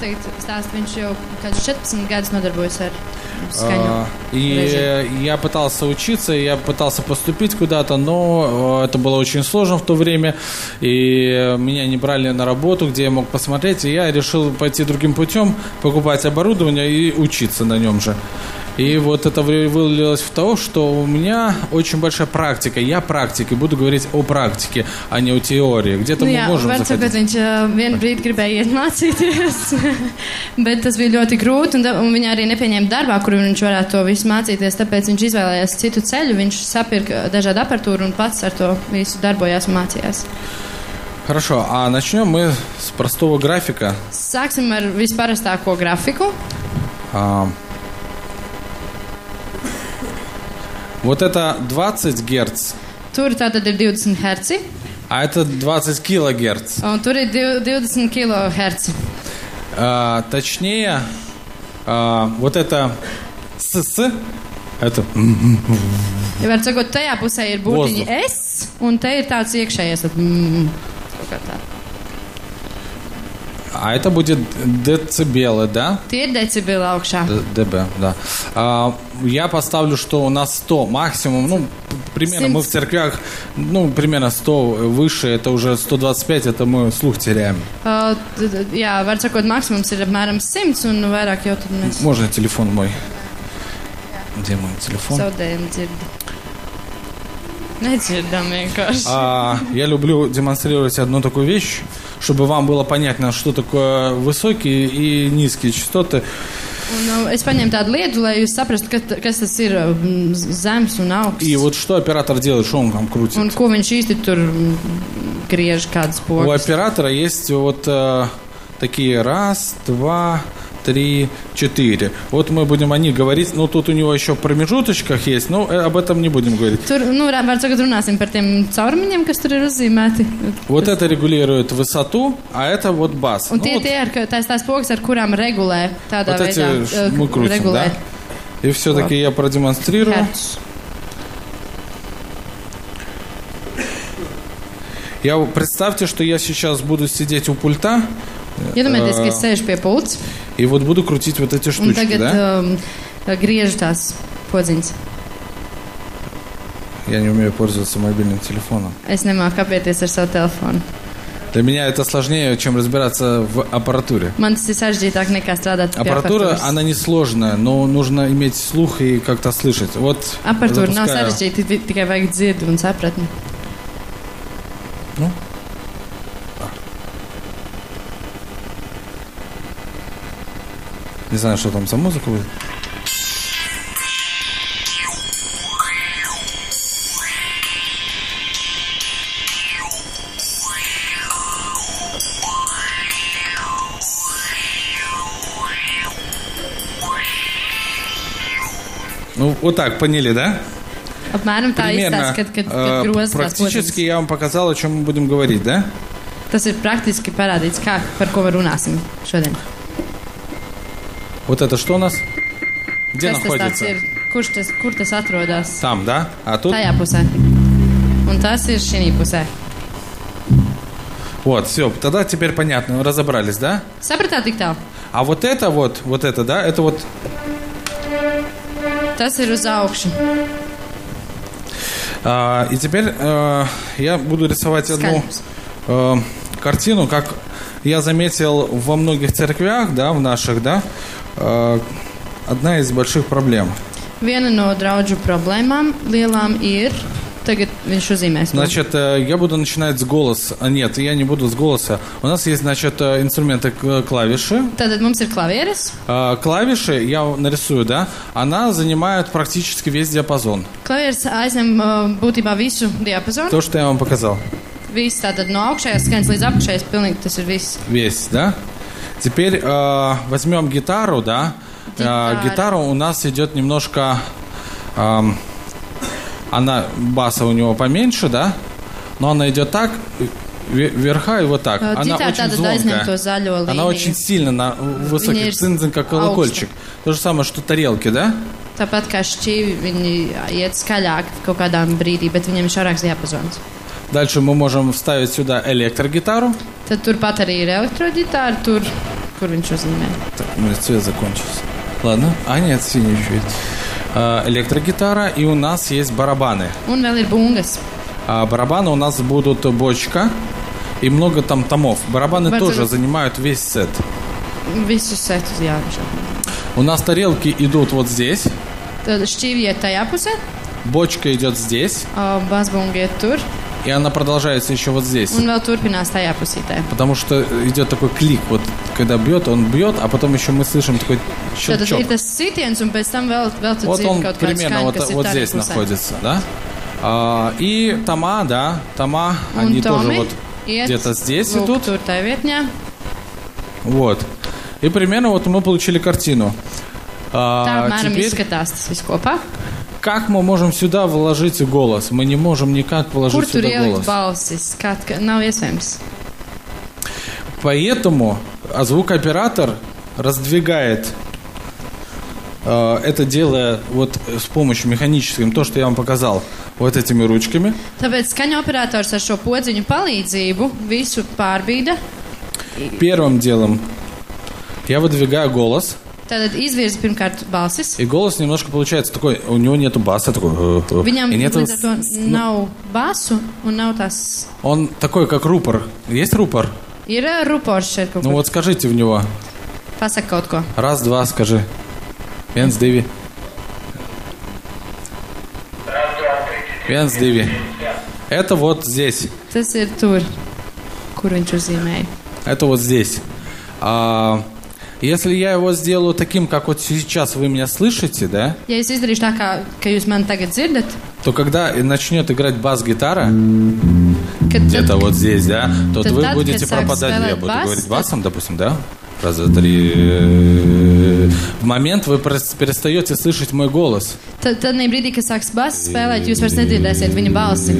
teikt, stāst, viņš jau kādus 14 gadus nodarbojas ar. А, И я пытался учиться, я пытался поступить куда-то, но э, это было очень сложно в то время, и меня не брали на работу, где я мог посмотреть, и я решил пойти другим путем, покупать оборудование и учиться на нем же. И вот это вы- вылилось в то, что у меня очень большая практика. Я практик, и буду говорить о практике, а не о теории. Где-то Nu, мы jā, можем var sakot, заходить. viņš uh, vienu brīdi gribēja iet mācīties, bet tas bija ļoti grūti, un, un viņa arī nepieņēma darbā, kur viņš varētu to visu mācīties, tāpēc viņš izvēlējās citu ceļu, viņš sapirka dažādu aparatūru un pats ar to visu darbojās un mācījās. Хорошо, а начнем мы с простого графика. Sāksim ar visparastāko grafiku. А, Вот это 20 герц, Tur tātad ir 20 herci, а это 20 килогерц. un tur ir div- 20 kHz. А, точнее, а, вот это СС, это Ja var sakot, tajā pusē ir būtiņa Vozduk. S, un te ir tāds iekšējais. tad, Mm, kaut kā tā. А это будет децибелы, да? Tie ir decibeli augšā. Д- ДБ, да. А, я поставлю, что у нас 100 максимум, ну, примерно мы в церквях, ну, примерно 100 выше, это уже 125, это мы слух теряем. Uh, t- t- jā, var sakot, maksimums ir apmēram 100, un vairāk jau tad mēs Можно телефон мой? Где мой телефон? zaudējam dzirdi. Nedzirdam vienkārši. А, я люблю демонстрировать одну такую вещь, чтобы вам было понятно, что такое высокие и низкие частоты. Un, es paņēmu tādu lietu, lai jūs saprastu, kas, kas tas ir zems un augsts. И вот что оператор делает, что он там крутит? Un ko viņš īsti tur griež kādas У pogas. оператора есть вот э, такие раз, два, три, четыре. Вот мы будем о них говорить. Ну, тут у него еще в pромежуточках есть, но э, об этом не будем говорить. Tur, nu, ra- var sakot, runāsim par tiem caurumiņiem, kas tur ir uzzīmēti. Вот это регулирует высоту, а это вот бас. Un Ну, tie, вот- tie ir tās, tās pogas, ar kurām regulē tādā Вот эти veidā. uh, мы крутим, regulē да? И все-таки я продемонстрирую. hertus. Я представьте, что я сейчас буду сидеть у пульта Iedomājieties, ka Ā. es sēžu pie pults и вот буду крутить вот эти штучки, tagad да? um, griežu tās podziņas. Я не умею пользоваться мобильным телефоном. Es nemāku apieties ar savu telefonu. Для меня это сложнее, чем разбираться в аппаратуре. Аппаратура, она не сложная, но нужно иметь слух и как-то слышать. Вот Aparatūra nav запускаю. sarežģīta, ti- tikai vajag dzirdi un sapratni. Ну. Не знаю, что там за музыка будет. Ну, вот так, поняли, да? Apmēram tā Примерно. izstāsta, kad, kad, э, kad практически я вам показал, о чем мы будем говорить, да? Tas ir praktiski parādīts, kā, par ko var runāsim šodien. Вот это что у нас? Где Kas tas находится? ir? Kurš tas, kur tas atrodas? Там, да? А тут? Tajā pusē. Un tas ir šī pusē. Вот, все, тогда теперь понятно, разобрались, да? Tik tālu? А вот это вот, вот это, да, это вот, Tas ir uz augšu. а, и теперь э, я буду рисовать одну э, картину, как я заметил во многих церквях, да, в наших, да, одна из больших проблем. Viena no draudžu problēmām lielām ir, tagad viņš uzzīmēs. Значит, э, я буду начинать с голоса. А, нет, я не буду с голоса. У нас есть, значит, э, инструменты клавиши. Tātad mums ir Клавиши, я нарисую, да, она занимает практически весь диапазон. Klavieres aizņem būtībā visu diapazonu. То, что я вам показал. Viss tātad no augšējās skaņas līdz apakšējai pilnīgi tas ir viss. Весь, да? Теперь э, возьмем гитару, да? Э, Гитара. гитара у нас идет немножко... эм, она, баса у него поменьше, да? Но она идет так, ве- верха и вот так. Э, Она очень звонкая. Она очень сильно на ir цинзин, как колокольчик. То же самое, что тарелки, да? Tāpat kā šķīvi, viņi iet skaļāk kaut kādā brīdī, bet viņiem ir šaurāks diapazons. Дальше мы можем вставить сюда электрогитару. Tad turpat arī ir elektroģitāra, tur kur viņš uzzīmē. Так, у меня цвет закончился. Ладно. А, нет, синий еще есть. А, электрогитара, и у нас есть барабаны. Un vēl ir bungas. А барабаны у нас будут бочка и много там томов. Барабаны Барабаны. тоже занимают весь сет. Visus setus jāapšā. У нас тарелки идут вот здесь, Tad šķīvja iet tajā pusē, бочка идет здесь, o basbunga iet tur, и она продолжается еще вот здесь. un vēl turpinās tajā pusītē. Потому что идет такой клик, вот когда бьет, он бьет, а потом еще мы слышим такой Tad щелчок. ir tas sitiens, un pēc tam vēl, vēl tu Вот dzirdi он kaut kādu примерно skaņu, вот, kas ir вот tādā здесь pusē. находится, да? А, и тома, да, тома, Un они тоже Tomi вот iet где-то здесь lūk, идут. tur tajā vietņā. Вот. И примерно вот мы получили картину. Tā А, apmēram теперь, izskatās tas viss kopā. Как мы можем сюда вложить голос? Мы не можем никак Kur вложить tur сюда голос. balsis? Kā, nav iespējams. Поэтому а звукооператор раздвигает э, это делая вот с помощью механическим, то, что я вам показал, вот этими ручками. Tāpēc skaņa operators ar šo podziņu palīdzību visu pārbīda. Первым делом я выдвигаю голос, Tātad izvirza pirmkārt balsis. и голос немножко получается такой, у него нету баса, такой, э, э, Viņam и нету līdz ar to с- ну, nav basu un nav tas. он такой, как рупор. Есть рупор? Ir ā, rupors šeit kaut Ну kur. вот скажите в него. Pasaka kaut ko. Раз, два, скажи. Viens, divi. Viens, divi. Это вот здесь. Tas ir tur, kur viņš uzzīmēja. Это вот здесь. А, если я его сделаю таким, как вот сейчас вы меня слышите, да, Ja es izdarīšu tā, kā ka jūs mani tagad dzirdat, то когда начнет играть бас-гитара, где-то вот здесь, да, то вы будете пропадать. Я буду говорить басом, допустим, да? Раз, два, три. В момент вы перестаете слышать мой голос. tad, tad brīdī, kad sāks bass spēlēt, jūs vairs nedzirdēsiet viņa balsi.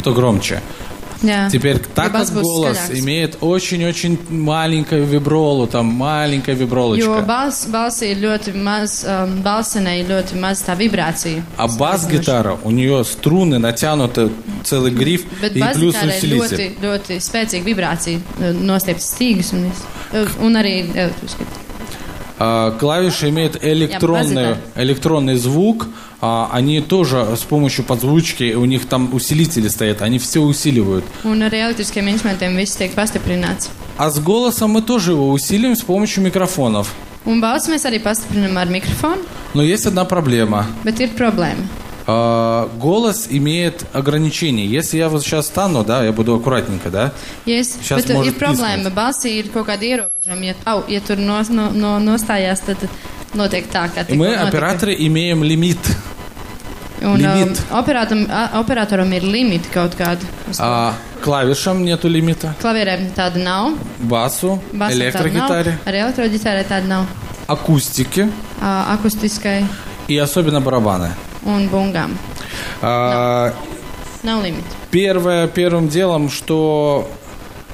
Кто громче? Jā. Теперь, так как голос skaļāks. имеет очень-очень маленькую вибролу, там маленькая Jo вибролочка. balss, balsī ir ļoti maz, um, balsenē ir ļoti maz tā vibrācija. А бас-гитара, у нее струны натянуты, целый гриф Bet и плюс ir ļoti, усилитель. ļoti spēcīga vibrācija, nostiepts stīgas un, un arī elektriski. Клавиши имеют электронный, электронный звук. А, они тоже с помощью подзвучки, у них там усилители стоят, они все усиливают. Un arī elektriskiem instrumentiem viss tiek pastiprināts. А с голосом мы тоже его усилим с помощью микрофонов. Un balss mēs arī pastiprinām ar mikrofonu, Но есть одна проблема. bet ir problēma. А, голос имеет ограничения. Если я вот сейчас стану, да, я буду аккуратненько, да, Ja es, Šās bet ir может problēma, pīsnāt. balsī ir kaut kāda ierobežojuma. Ja, au, ja tur no, no, no, nostājās, tad notiek tā, kā и мы, notika. операторы, имеем лимит. Un, um, limit. operatoram, a- operatoram ir limiti kaut kādi. Uz А клавишам нету лимита. Klavierēm tāda nav. Басу, nav. электрогитаре, Arī elektroģitārai tāda nav. акустике A, akustiskai и особенно барабаны. un bungām. А, Nav limiti. Первое, первым делом, что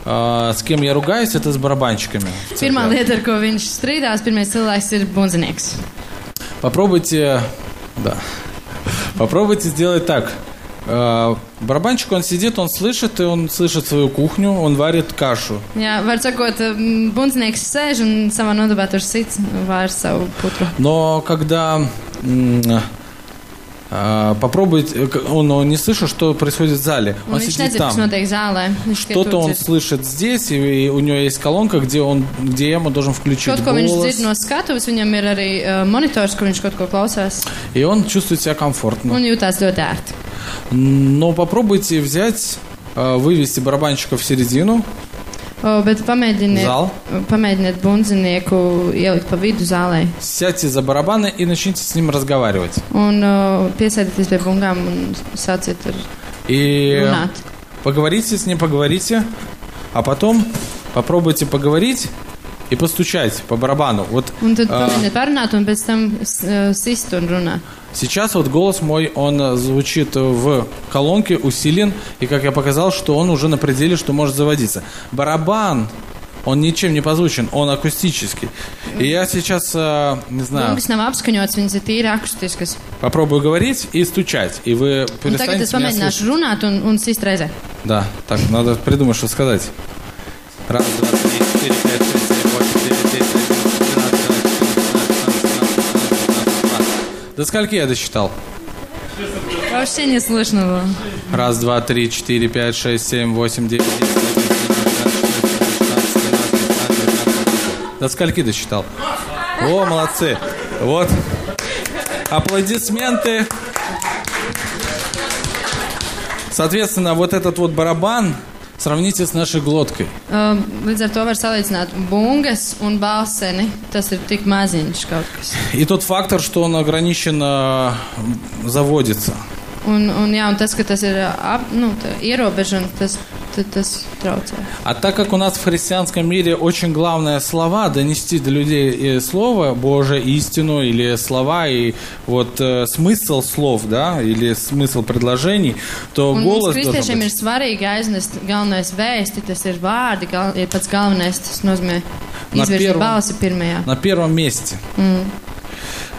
а, с кем я ругаюсь, это с барабанщиками. в церкви. Pirmā lieta, ar ko viņš strīdās, pirmais cilvēks ir bunzinieks. Попробуйте, да, попробуйте сделать так. А, Барабанщик, он сидит, он слышит, и он слышит свою кухню, он варит кашу. Jā, var sakot, bunzinieks sēž un savā nodabā tur sits vār savu putru. Но когда попробуйте, к- он, он не слышит, что происходит в зале. Un Он viņš сидит там. Что-то он слышит здесь, и, и у него есть колонка, где, он, где ему должен включить Kaut ko viņš голос. dzird no skatuves, viņam ir arī uh, monitors, kur viņš kaut ko klausās. И он чувствует себя комфортно. Un jūtās ļoti ērti. Но попробуйте взять, а, вывести барабанщика в середину, bet pamēģiniet, зал, pamēģiniet bunzinieku ielikt pa vidu zālē. сядьте за барабаны и начните с ним разговаривать. Un uh, piesēdieties pie bungām un sāciet ar И runāt. поговорите с ним, поговорите, а потом попробуйте поговорить и постучать по барабану. Вот Un tad А. pamēģiniet parunāt un pēc tam sist un runāt. сейчас вот голос мой, он э, звучит в колонке, усилен, и как я показал, что он уже на пределе, что может заводиться. Барабан, он ничем не позвучен, он акустический. И я сейчас, э, не знаю, попробую говорить и стучать, и вы Un перестанете меня un, un reizē. Да, так, надо придумать, что сказать. Раз, два, До скольки я досчитал? Вообще не слышно было. Раз, два, три, четыре, пять, шесть, семь, восемь, девять, десять, одиннадцать. До скольки досчитал? О, молодцы. Вот. Аплодисменты. Соответственно, вот этот вот барабан сравните с нашей глоткой. Um, līdz ar to var salīdzināt bungas un balseni. Tas ir tik maziņš kaut kas. И тот фактор, что он ограниченно заводится. Un, un, jā, un tas, ka tas ir ap, tā, ierobežams, tas. А так как у нас в христианском мире очень главное слова, донести до людей и слово Божие, истину, или слова, и вот э, смысл слов, да, или смысл предложений, то Un голос должен kristiešiem ir быть. svarīgi aiznest galvenais vēsti, tas ir vārdi, gal, ir pats galvenais, tas nozīmē Na izvirzīt первом- balsi pirmajā. на первом месте.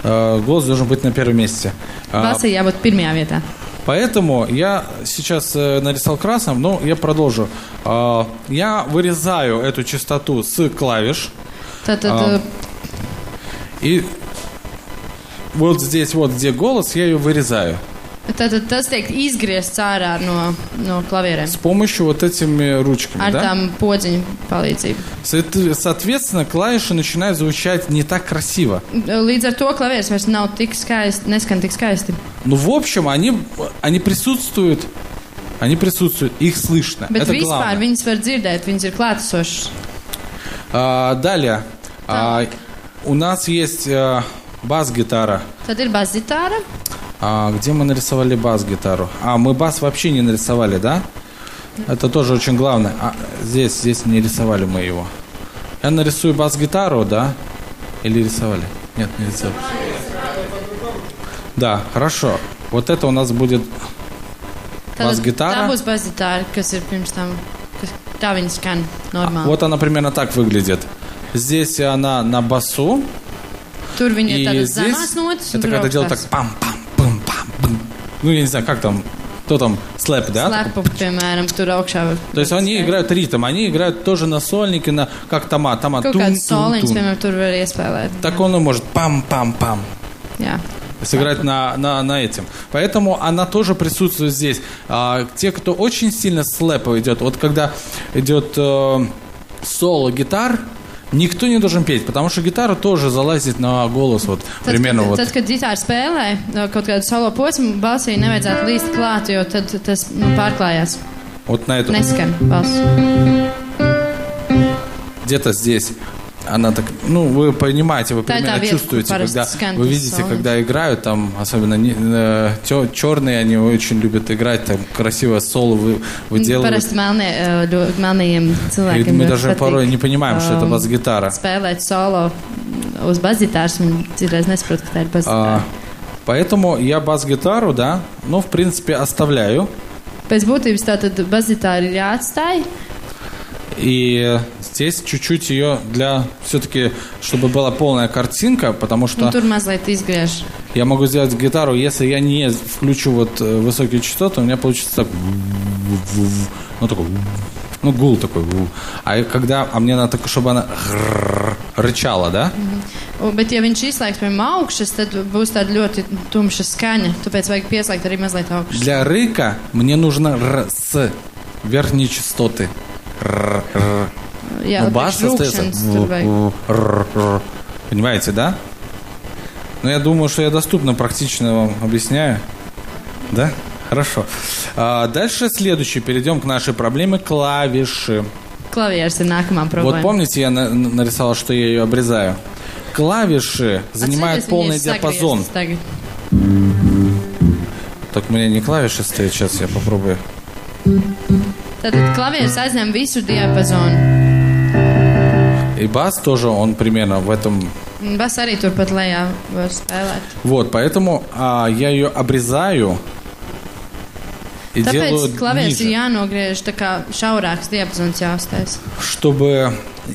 Э, голос должен быть на первом месте. А, Balsī jābūt pirmajā vietā. Поэтому я сейчас э, нарисовал красным, но я продолжу. А, Я вырезаю эту частоту с клавиш. А. И вот здесь вот, где голос, я ее вырезаю. Tātad tas tiek izgriezts ārā no, no klavierēm С помощью вот этими ручками. ar да? tām podziņu palīdzību. Соот- Соответственно, клавиши начинают звучать не так красиво. Līdz ar to klavieres vairs nav tik skaisti, neskan tik skaisti. Но в общем, они, они присутствуют. Они присутствуют, их слышно. Bet Это vispār главное. viņas var dzirdēt, viņas ir klātesošas. А, далее. А, у нас есть а, бас-гитара. Tad ir basģitāra, А, где мы нарисовали бас-гитару? А, мы бас вообще не нарисовали, да? Это тоже очень главное. А, здесь, здесь не рисовали мы его. Я нарисую бас-гитару, да? Или рисовали? Нет, не рисовали. Да, хорошо. Вот это у нас будет Basģitāra? tā būs basģitāra, kas ir pirms tam, kas, tā viņa skan normāli. Вот она примерно так выглядит. Здесь она на басу. Ir И здесь это когда делают так augstās. Ну, я не знаю, как там, кто там, слэп, да? Slēpu, piemēram, tur augšā. То есть они играют ритм, они играют тоже на сольнике, на как тома, тома, Kaut kāds soliņš, piemēram, tur var iespēlēt. Так он может пам-пам-пам Jā. сыграть на, на, на этим. Поэтому она тоже присутствует здесь. А, те, кто очень сильно слэпа идет, вот когда идет э, соло гитар, никто не должен петь, потому что гитара тоже залазит на голос, вот Tad, примерно kad, вот. tad, kad ģitāra spēlē uh, kaut kādu solo posmu, balsī nevajadzētu līst klāt, jo tad tas nu, pārklājās. Вот на эту. Neskan balss. где-то здесь. Она так, ну, вы понимаете, вы Да, примерно да, вверх чувствуете, когда вы видите, когда играют, там, особенно черные, они очень любят играть, там, красивое соло вы, выделывают. Melnajiem И мы даже порой не понимаем, что это um, бас-гитара. Spēlēt solo uz ka tā ir А, basģitāra. поэтому я бас-гитару, да, ну, в принципе, оставляю. Pēc būtības tātad basģitāra ir jāatstāj, И здесь чуть-чуть ее для, все-таки, чтобы была полная картинка, потому что tur mazliet izgriež. я могу сделать гитару, если я не включу вот э, высокие частоты, у меня получится так, ну такой, ну гул такой, а когда, а мне надо, чтобы она рычала, да? Bet, ja viņš izslēgs pirms augšas, tad būs tāda ļoti tumša skaņa. Tāpēc vajag pieslēgt arī mazliet augšas. Для рыка мне нужно с верхние частоты. Jā, Ну, бас остается. Понимаете, да? Ну, я думаю, что я доступно, практично вам объясняю. Да? Хорошо. А, дальше следующий. Перейдем к нашей проблеме клавиши. Klavieres ir nākamā Вот помните, я на- нарисовал, что я ее обрезаю? Клавиши занимают полный диапазон. Так у меня не клавиши стоят, сейчас я попробую. Tātad klavieres aizņem visu diapazonu. И бас тоже, он примерно в этом Bas arī turpat var spēlēt. Вот, поэтому а, я ее обрезаю и делаю Tāpēc klavieres ir ниже, jānogriež tā kā šaurāks diapazons jāuztais. чтобы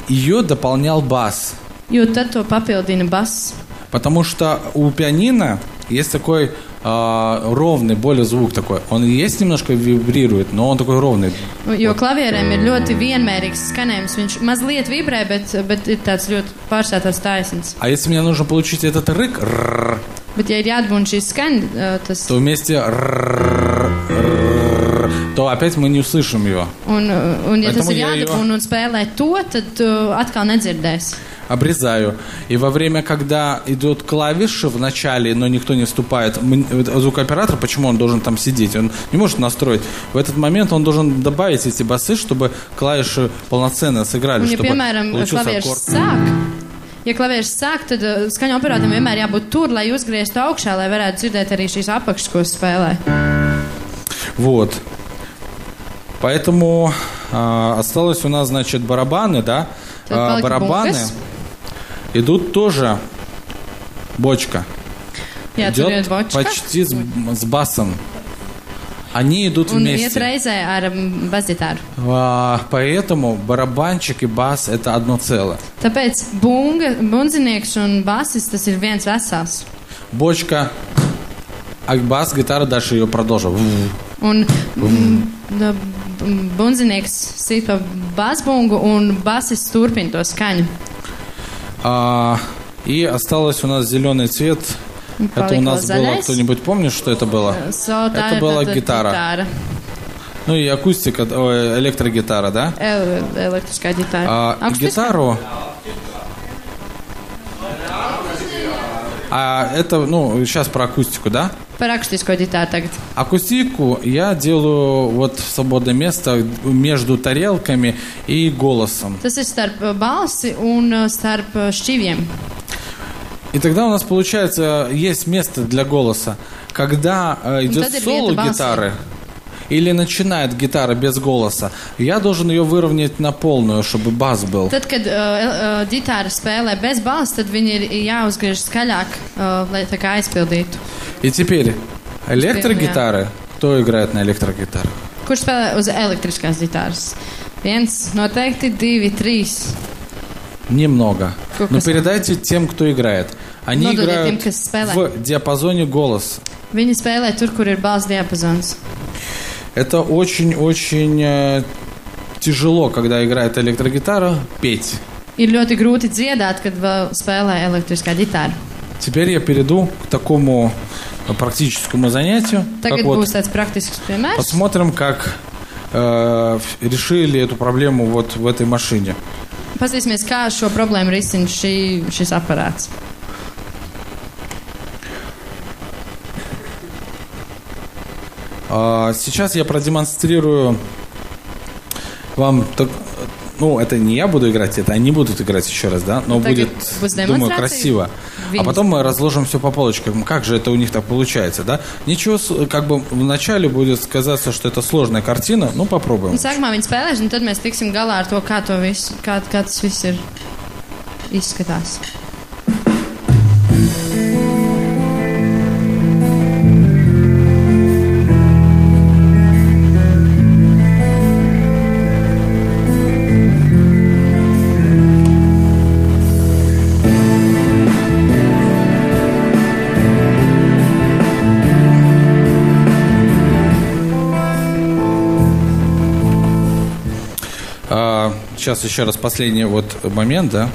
ее дополнял бас. Jo tad to papildina bass. Потому что у пианино есть такой а, ровный, более звук такой. Он есть немножко вибрирует, но он такой ровный. Jo klavierēm ir ļoti vienmērīgs skanējums. Viņš mazliet vibrē, bet, bet ir tāds ļoti pārstāvs taisns. А если мне нужно получить этот рык, рррр, Bet, ja ir jāatbūna šīs skaņas, uh, tas то вместе рррр, рррр, то опять мы не услышим его. Un, uh, un ja tas Поэтому ir я её- jādabūna un spēlē to, tad tu atkal nedzirdēsi. Обрезаю. И во время, когда идут клавиши в начале, но никто не вступает, звукооператор, почему он должен там сидеть? Он не может настроить. В этот момент он должен добавить эти басы, чтобы клавиши полноценно ja, чтобы piemēram, получился аккорд. sāk, ja klavieris sāk, tad skaņu operatoram vienmēr jābūt tur, lai uzgrieztu augšā, lai varētu dzirdēt arī šīs apakšas, ko spēlē. Вот. Поэтому а, осталось у нас, значит, барабаны, да? Палки барабаны бонкас. Идут тоже бочка. Ir Идет bočka. почти с, с басом. Они идут Un вместе. ar um, basģitāru. А, поэтому барабанчик и бас это одно целое. Tāpēc bunga, bunzinieks un basis tas ir viens vesels. Бочка, а бас, гитара дальше ее продолжил. Un mm, mm, bunzinieks sīt pa basbungu un basis turpina to skaņu. А, и осталось у нас зеленый цвет. Это у нас было, кто-нибудь помнит, что это было? Tā Это была гитара. Ну и акустика, электрогитара, да? El, elektriskā ģitāra. А, Akustis- гитару. А это, ну, сейчас про акустику, да? Akustisko ģitāru tagad. Акустику я делаю вот в свободное место между тарелками и голосом. Tas ir starp balsi un starp šķiviem. И тогда у нас получается есть место для голоса. Когда э, идет тогда соло баси. Или начинает гитара без голоса, я должен ее выровнять на полную, чтобы бас был. Tad, kad uh, ģitāra spēlē bez balss, tad viņi ir jāuzgriež skaļāk, uh, lai tā kā aizpildītu. И теперь электрогитары. Кто играет на электрогитарах? Kurš spēlē uz elektriskās ģitāras? Viens, noteikti, divi, trīs. Немного. Сколько Но сам? передайте тем, кто играет. Они Ну, играют тем, в диапазоне голоса. Viņi spēlē tur, kur ir balss diapazons. Это очень-очень э, тяжело, когда играет электрогитара, петь. Ir ļoti grūti dziedāt, kad spēlē elektriskā ģitāra. Теперь я перейду к такому э, практическому занятию. Tagad Как вот посмотрим, как э, решили эту проблему вот в этой машине. Paskatīsimies, kā šo problēmu risina šī, šis aparāts. Сейчас я продемонстрирую вам, так- ну, это не я буду играть, это они будут играть еще раз, да, но Так будет, думаю, красиво. А потом мы разложим все по полочкам. Как же это у них так получается, да? Ничего, как бы вначале будет сказаться, что это сложная картина, ну, попробуем. Sākumā viņi spēlēs, un tad mēs tiksim galā ar to, kā, to visu, kā, kā tas viss ir izskatās. Сейчас еще раз последний вот момент, да?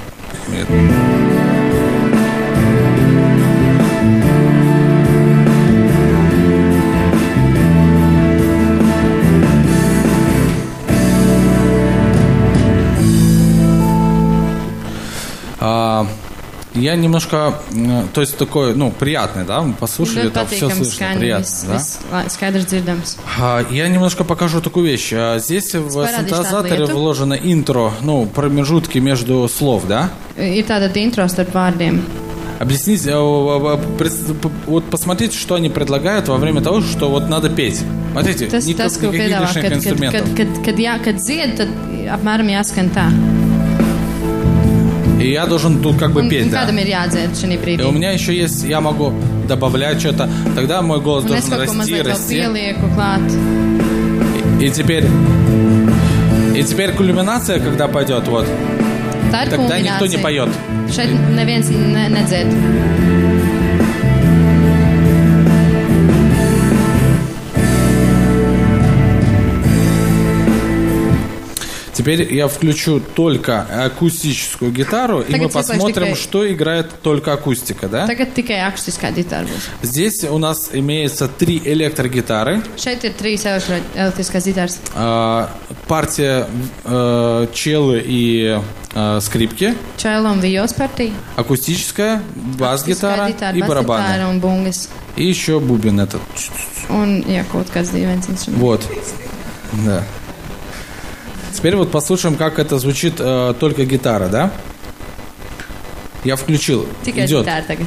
Я немножко, м, то есть такой, ну, приятный, да, мы послушали, там все слышно, приятно, да? А, Я немножко покажу такую вещь. А, Здесь в синтезаторе вложено интро, ну, промежутки между слов, да? Ir tāda intro starp vārdiem. Объясните, п- вот посмотрите, что они предлагают во время того, что вот надо петь. Смотрите, Tas, никак- tas ko никаких лишних kad, kad, инструментов. kad, kad, kad, jā, kad dzied, tad apmēram jāskan tā. И я должен тут как бы Un, петь, да. И у меня еще есть, я могу добавлять что-то, тогда мой голос Un должен расти, расти. klāt. И теперь, и теперь кульминация, когда пойдет, вот, тогда никто не поет. Šeit neviens ne, Теперь я включу только акустическую гитару, и мы посмотрим, такая- что играет только акустика, да? Akustiskā ģitāra būs. Здесь у нас имеется три электрогитары. А, партия э, челы и э, скрипки, акустическая, бас-гитара и барабаны. И еще бубен этот. Dīvains instruments. Вот. Да. Теперь вот послушаем, как это звучит э, только гитара, да? Я включил. Tikai Идет. ģitāra tagad.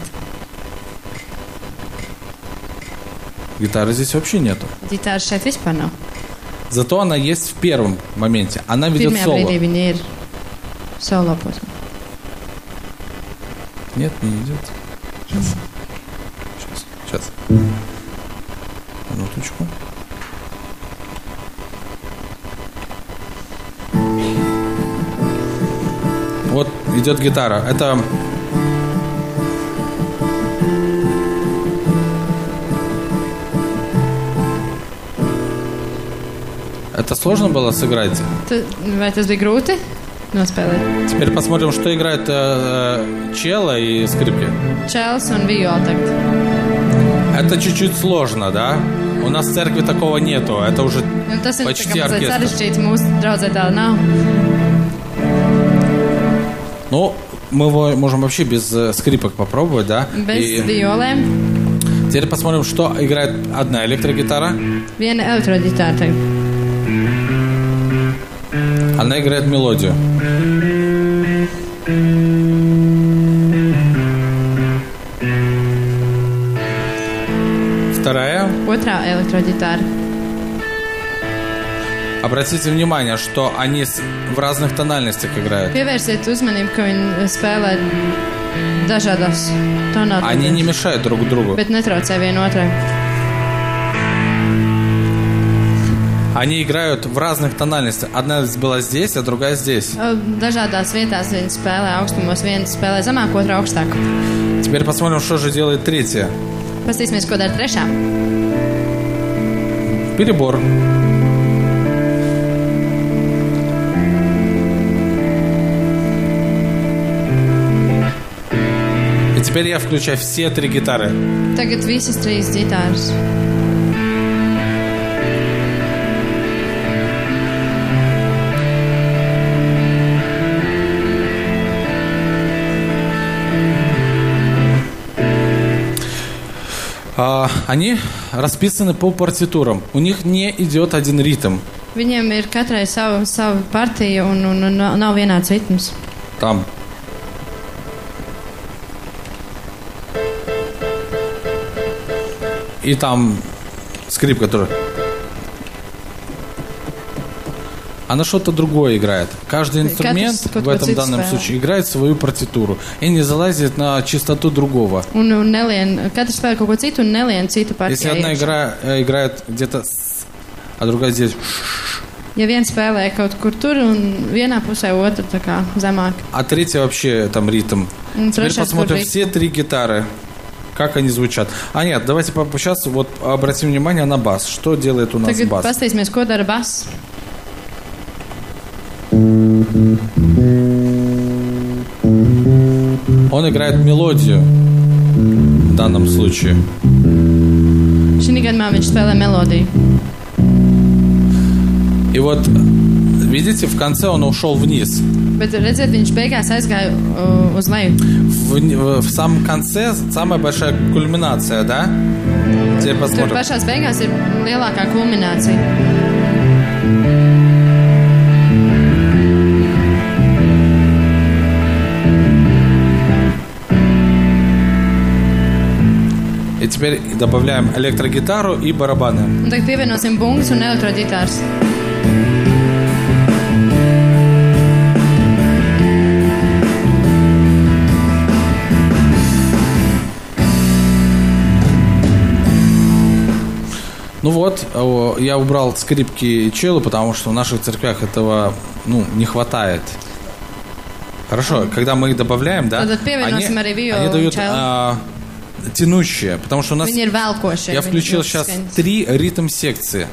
Гитары здесь вообще нету. Ģitāra šeit vispār nav. Зато она есть в первом моменте. Она ведет Pirmajā соло. brīdī viņa ir solo posmā. Нет, не идет. Сейчас. Сейчас. Сейчас. Минуточку. Идет гитара. Это Это сложно было сыграть? Vai tas bija grūti nospēlēt? Теперь посмотрим, что играет э, э, чело и скрипки. Čēls un viola tagad. Это чуть-чуть сложно, да? У нас в церкви такого нету. Это уже tas ir Почти оркестр. sarežģīts. Mūsu draudzē tā nav. Ну, мы его можем вообще без э, скрипок попробовать, да? Bez И violēm. теперь посмотрим, что играет одна электрогитара. Elektroģitāra tagad. Она играет мелодию. Вторая. Otrā elektroģitāra. Обратите внимание, что они в разных тональностях играют. Pievērsiet uzmanību, ka viņi spēlē. Они не mešают друг другу. Bet netraucē viena otrai. Они играют в разных тональностях. Одна была здесь, а другая здесь. Dažādās vietās viņi spēlē augstumos. Viena spēlē zemāk, otra augstāk. Теперь посмотрим, что же делает третья. Ko dara trešā. Перебор. И теперь я включаю все три гитары. Tagad visas trīs ģitāras. А, они расписаны по партитурам. У них не идет один ритм. Viņiem ir katrai sava, sava partija un, un, un nav- nav vienāds ritms. Там. И там скрипка тоже. Она что-то другое играет. Каждый инструмент в этом данном случае играет свою партитуру и не залазит на чистоту другого. Если одна игра э, играет где-то, а другая здесь, Ja viens spēlē kaut kur tur un vienā pusē otra tā kā zemāk. а третья вообще там ритм. Теперь посмотрим все три гитары, как они звучат. А нет, давайте сейчас вот обратим внимание на бас. Что делает у нас Tagad бас? paskatīsimies, ko dara bass. Он играет мелодию в данном случае. Šī gadījumā viņš spēlē melodiju. И вот, видите, в конце он ушел вниз. Bet redziet, viņš beigās aizgāja uh, uz leju. В, самом конце самая большая кульминация, да? Теперь Tur посмотрим. pašās beigās ir lielākā kulminācija. И теперь добавляем электрогитару и барабаны. Un tagad pievienosim bungas un elektroģitāras. Ну вот, о, я убрал скрипки и челу, потому что в наших церквях этого ну, не хватает. Хорошо, когда мы их добавляем, да, они, они дают а, тянущие, потому что у нас я включил сейчас три ритм секции.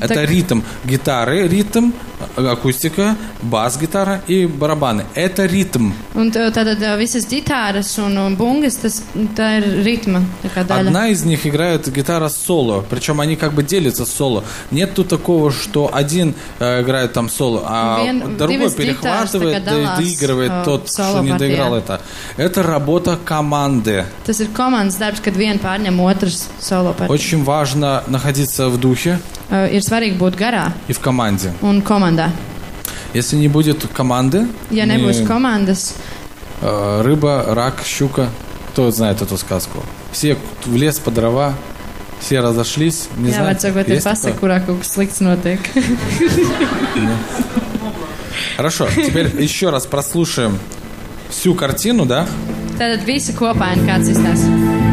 Это ритм гитары, ритм, акустика, бас-гитара и барабаны. Это ритм. Un tātad ā, visas ģitāras un, bungas, tas, tā ir daļa. Одна из них играет гитара соло, причем они как бы делятся соло. Нет тут такого, что один э, играет там соло, а Вен- другой перехватывает, да- доигрывает далась, тот, э, что не партия. доиграл это. Это работа команды. Tas ir komandas darbs, kad viena pārņem solo partiju. Очень важно находиться в духе Uh, ir svarīgi būt garā и в команде. un komandā. Если не будет команды, Ja не- nebūs komandas, э, рыба, рак, щука, кто знает эту сказку? Все в лес по дрова, все разошлись. Не jā, знаю, sakot, ir есть pasaka, kurā kaut kas slikts notiek. Хорошо, теперь еще раз прослушаем всю картину, да? Tātad visi kopā kāds izstāsts.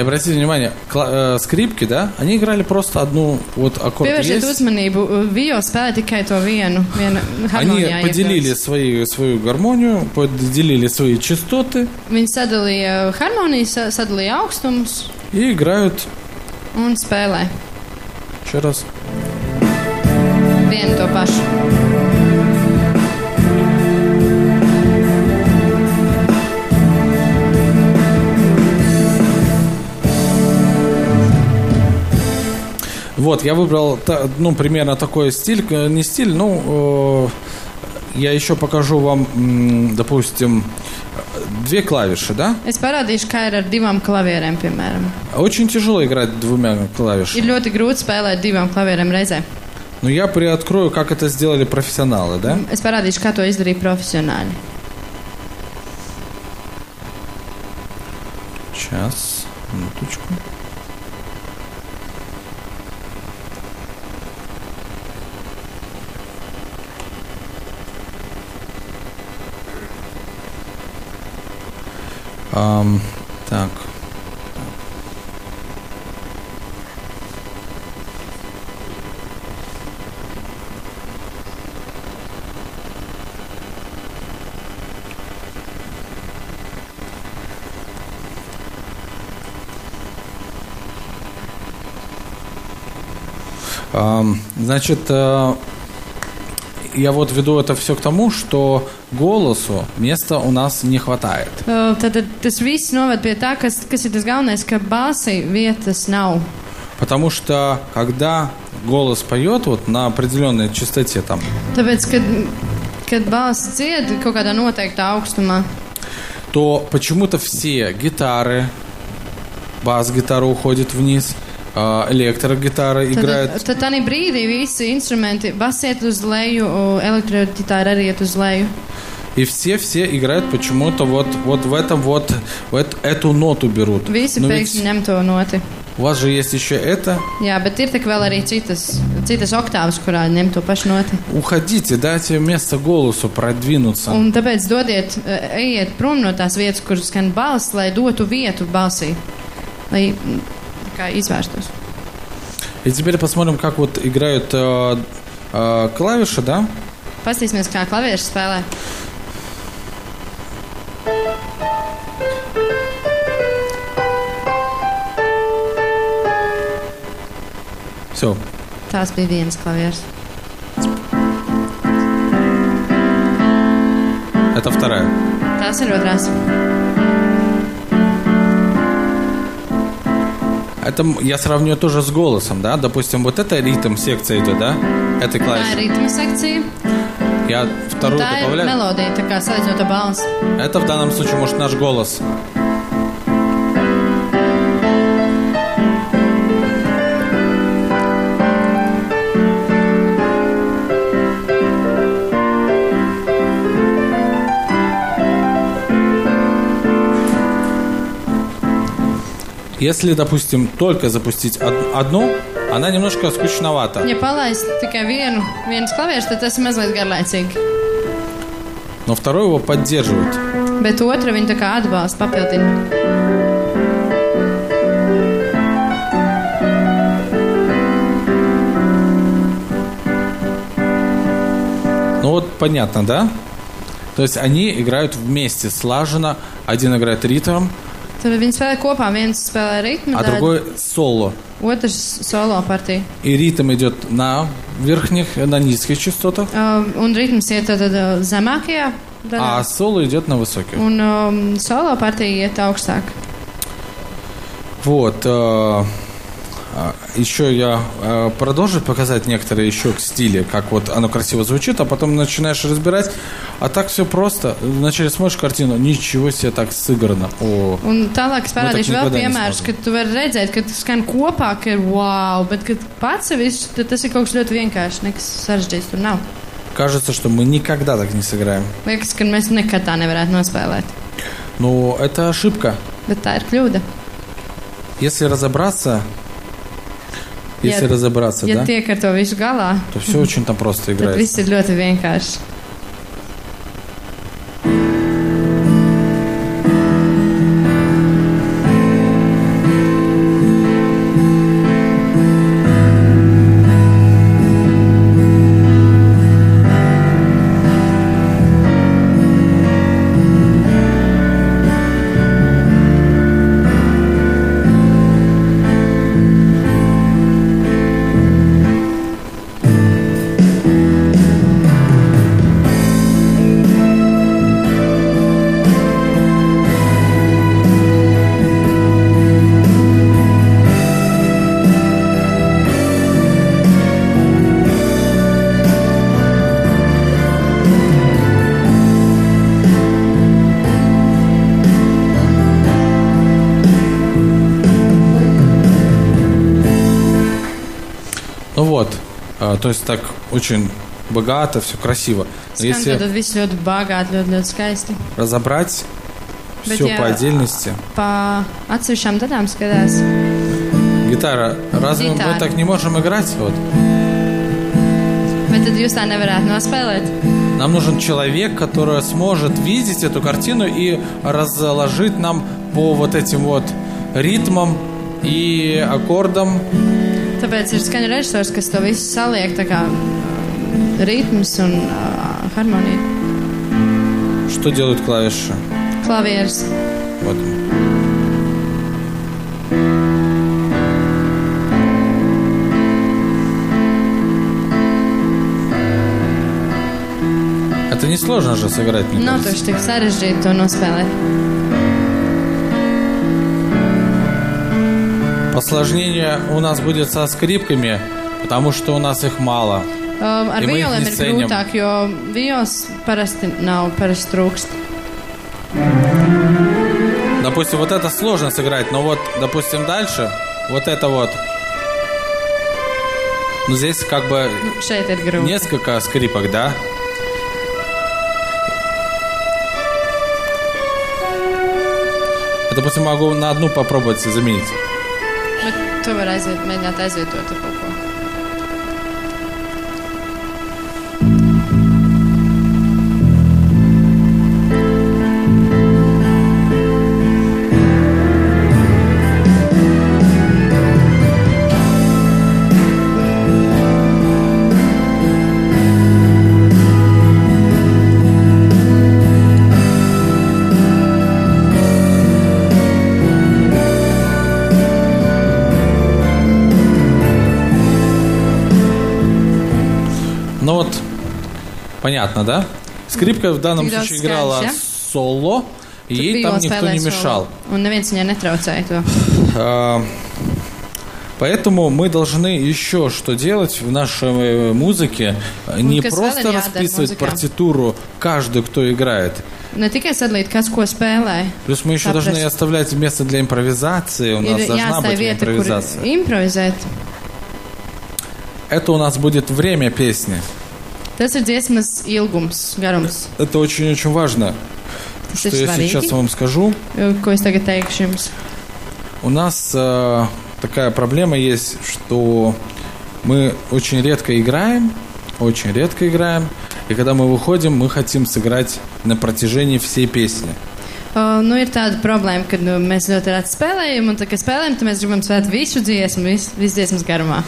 И обратите внимание, э, скрипки, да, они играли просто одну вот аккорд Pievērsiet есть. uzmanību, Vio spēlē tikai to vienu, vienu Они поделили свои, свою гармонию, поделили свои частоты Viņi sadalīja harmoniju, sa- sadalīja augstumus и играют un spēlē еще раз. vienu to pašu. Вот, я выбрал, ну, примерно такой стиль, не стиль, ну, э, я еще покажу вам, допустим, две клавиши, да? Es parādīšu, kā ir ar divām klavierēm, piemēram. Очень тяжело играть двумя Ir клавишами. ļoti grūti spēlēt divām klavierēm reizē. Но я приоткрою, как это сделали профессионалы, да? Es parādīšu, kā to izdarīja profesionāļi. Сейчас, минуточку. Ам, так. Значит, э, я вот веду это все к тому, что голосу места у нас не хватает. Uh, Tad tad tas viss noved pie tā, kas, kas ir tas galvenais, ka balsī vietas nav. Потому что когда голос поет вот на определенной частоте там, Tāpēc, kad, kad balss dzied kaut kādā noteiktā augstumā, то почему-то все гитары, бас-гитара уходит вниз, э, электрогитара играет. tad, tad tādā brīdī visi instrumenti, bass iet uz leju, elektroģitāra arī iet uz leju. И все-все играют почему-то вот, вот в этом вот, в эт- эту ноту берут. Visi Но ведь pēkšņi ņem to noti. у вас же есть еще это. Bet ir tak vēl arī citas, citas oktāvas, kurā ņem to pašu noti. Уходите, дайте место голосу продвинуться. Un tāpēc dodiet, eh, ejiet prom no tās vietas, kur skan balss, lai dotu vietu balsī, lai mm, tā kā izvērstos. И теперь посмотрим, как вот играют э, э, клавиши, да? Pastīsimies, kā klavieris spēlē. Все. Tās bija vienas klavieris. Это вторая. Tās ir otrās. Это я сравню тоже с голосом, да? Допустим, вот это ритм секция идет, да? Tā ir клавиши. ritma sekcija. Я вторую добавляю. tā kā salīdzinot ar balsi. Это в данном случае может наш голос. Если, допустим, только запустить од- одну, она немножко скучновата. Ja palaist tikai vienu, vienas klavieres, tad tas ir mazliet garlaicīgi. Но второй его поддерживает. Bet otra viņa tā kā atbalsta, papildina. Ну вот понятно, да? То есть они играют вместе, слаженно. Один играет ритм, Tad viņi spēlē kopā. Viens spēlē ritmu, а tad другой соло. otrs solo partiju. И ритм идет на верхних, на низких частотах, Uh, un ritms iet tad, zemākajā а соло идет на высоких. Un um, solo partija iet augstāk. Вот. Еще я э, продолжу показать некоторые еще стили, как вот оно красиво звучит, а потом начинаешь разбирать. А так все просто. Вначале смотришь картину, ничего себе так сыграно. О, Un tālāk es parādīšu vēl piemērus, nesmazam. ka tu vari redzēt, ka tas skan kopā, ka ir wow, bet kad pats sevišķi, tad tas ir kaut kas ļoti vienkāršs, nekas sarežģīts tur nav. кажется, что мы никогда так не сыграем. Liekas, ka mēs nekad tā nevarētu nospēlēt. Но это ошибка. Bet tā ir kļūda. Если разобраться, если Я- разобраться, Ja да, tiek ar to visu galā, то все очень там просто tad играется. viss ir ļoti vienkārši. То есть так очень богато, все красиво. Skan, Если tad viss ļoti bagāti, ļoti, ļoti skaisti. разобрать Bet все ja- по отдельности. Pa atsevišķām daļām skatās. Гитара, разве мы Гитара. так не можем играть? Вот. Bet tad jūs tā nevarētu nospēlēt. Нам нужен человек, который сможет видеть эту картину и разложить нам по вот этим вот ритмам и аккордам. Tāpēc ir skaņa režisors, kas to visu saliek, tā kā uh, ritms un uh, harmonija. Что делают клавиши? Klavieris. Вот. Это несложно же сыграть, мне Nav кажется. taču tik sarežģīti to nospēlēt. Посложнение у нас будет со скрипками, потому что у нас их мало. Uh, ar violiem ir nesaņem- grūtāk, jo viols parasti nav, parasti trūkst. Допустим, вот это сложно сыграть, но вот, допустим, дальше, вот это вот. Ну, здесь как бы grūti. несколько скрипок, да? Я, допустим, могу на одну попробовать заменить. több ezer, egy hát ezelőtt töltött понятно, да? Скрипка в данном Ты случае играла да? соло, и ей там никто не мешал. Un to. А, Поэтому мы должны еще что делать в нашей э, музыке. Не kas просто jādara расписывать партитуру каждый, кто играет. Ne tikai sadalīt, kas ko spēlē. Плюс мы еще Saprast. должны оставлять место для импровизации. У нас Ir должна быть vieta, импровизация. improvizēt. Это у нас будет время песни. Tas ir dziesmas ilgums, garums. Это очень-очень важно. Tas Что я сейчас svarīgi. вам скажу. Ko es tagad teikšu jums? У нас э, такая проблема есть, что мы очень редко играем, очень редко играем, и когда мы выходим, мы хотим сыграть на протяжении всей песни. Uh, nu, ir tāda problēma, ka nu, mēs ļoti reti spēlējam, un tā, kad spēlējam, tad mēs gribam spēlēt visu dziesmu, visu, visu dziesmas garumā.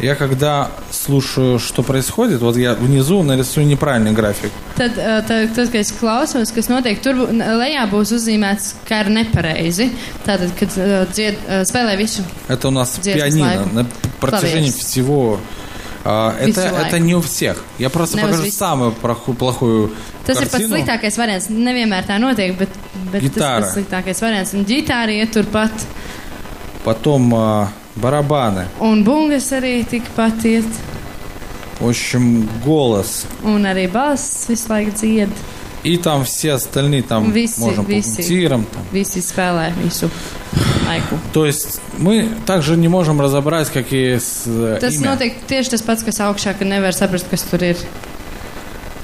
Я когда слушаю, что происходит, вот я внизу нарисую неправильный график. Tad, uh, tad, tad, kad es klausos, kas notiek, tur lejā būs uzzīmēts, kā ir nepareizi. Tātad, kad uh, dzied, uh, spēlē visu. Это у нас пианино на протяжении всего. а, это, это не у всех. Я просто Не покажу самую проху- плохую Tas ir pats картину. sliktākais variants. Nevienmēr tā notiek, bet, bet tas ir Ģitāra. pats sliktākais variants. Un ģitāra iet turpat, Потом а, барабаны. un bungas arī tikpat iet, В общем, голос. un arī balss visu laiku dzied. И там все остальные, там Visi, можно. Там. Visi spēlē visu laiku. То есть мы также не можем разобрать, какие с, э, Tas имя. notiek tieši tas pats, kas augšā, ka nevar saprast, kas tur ir.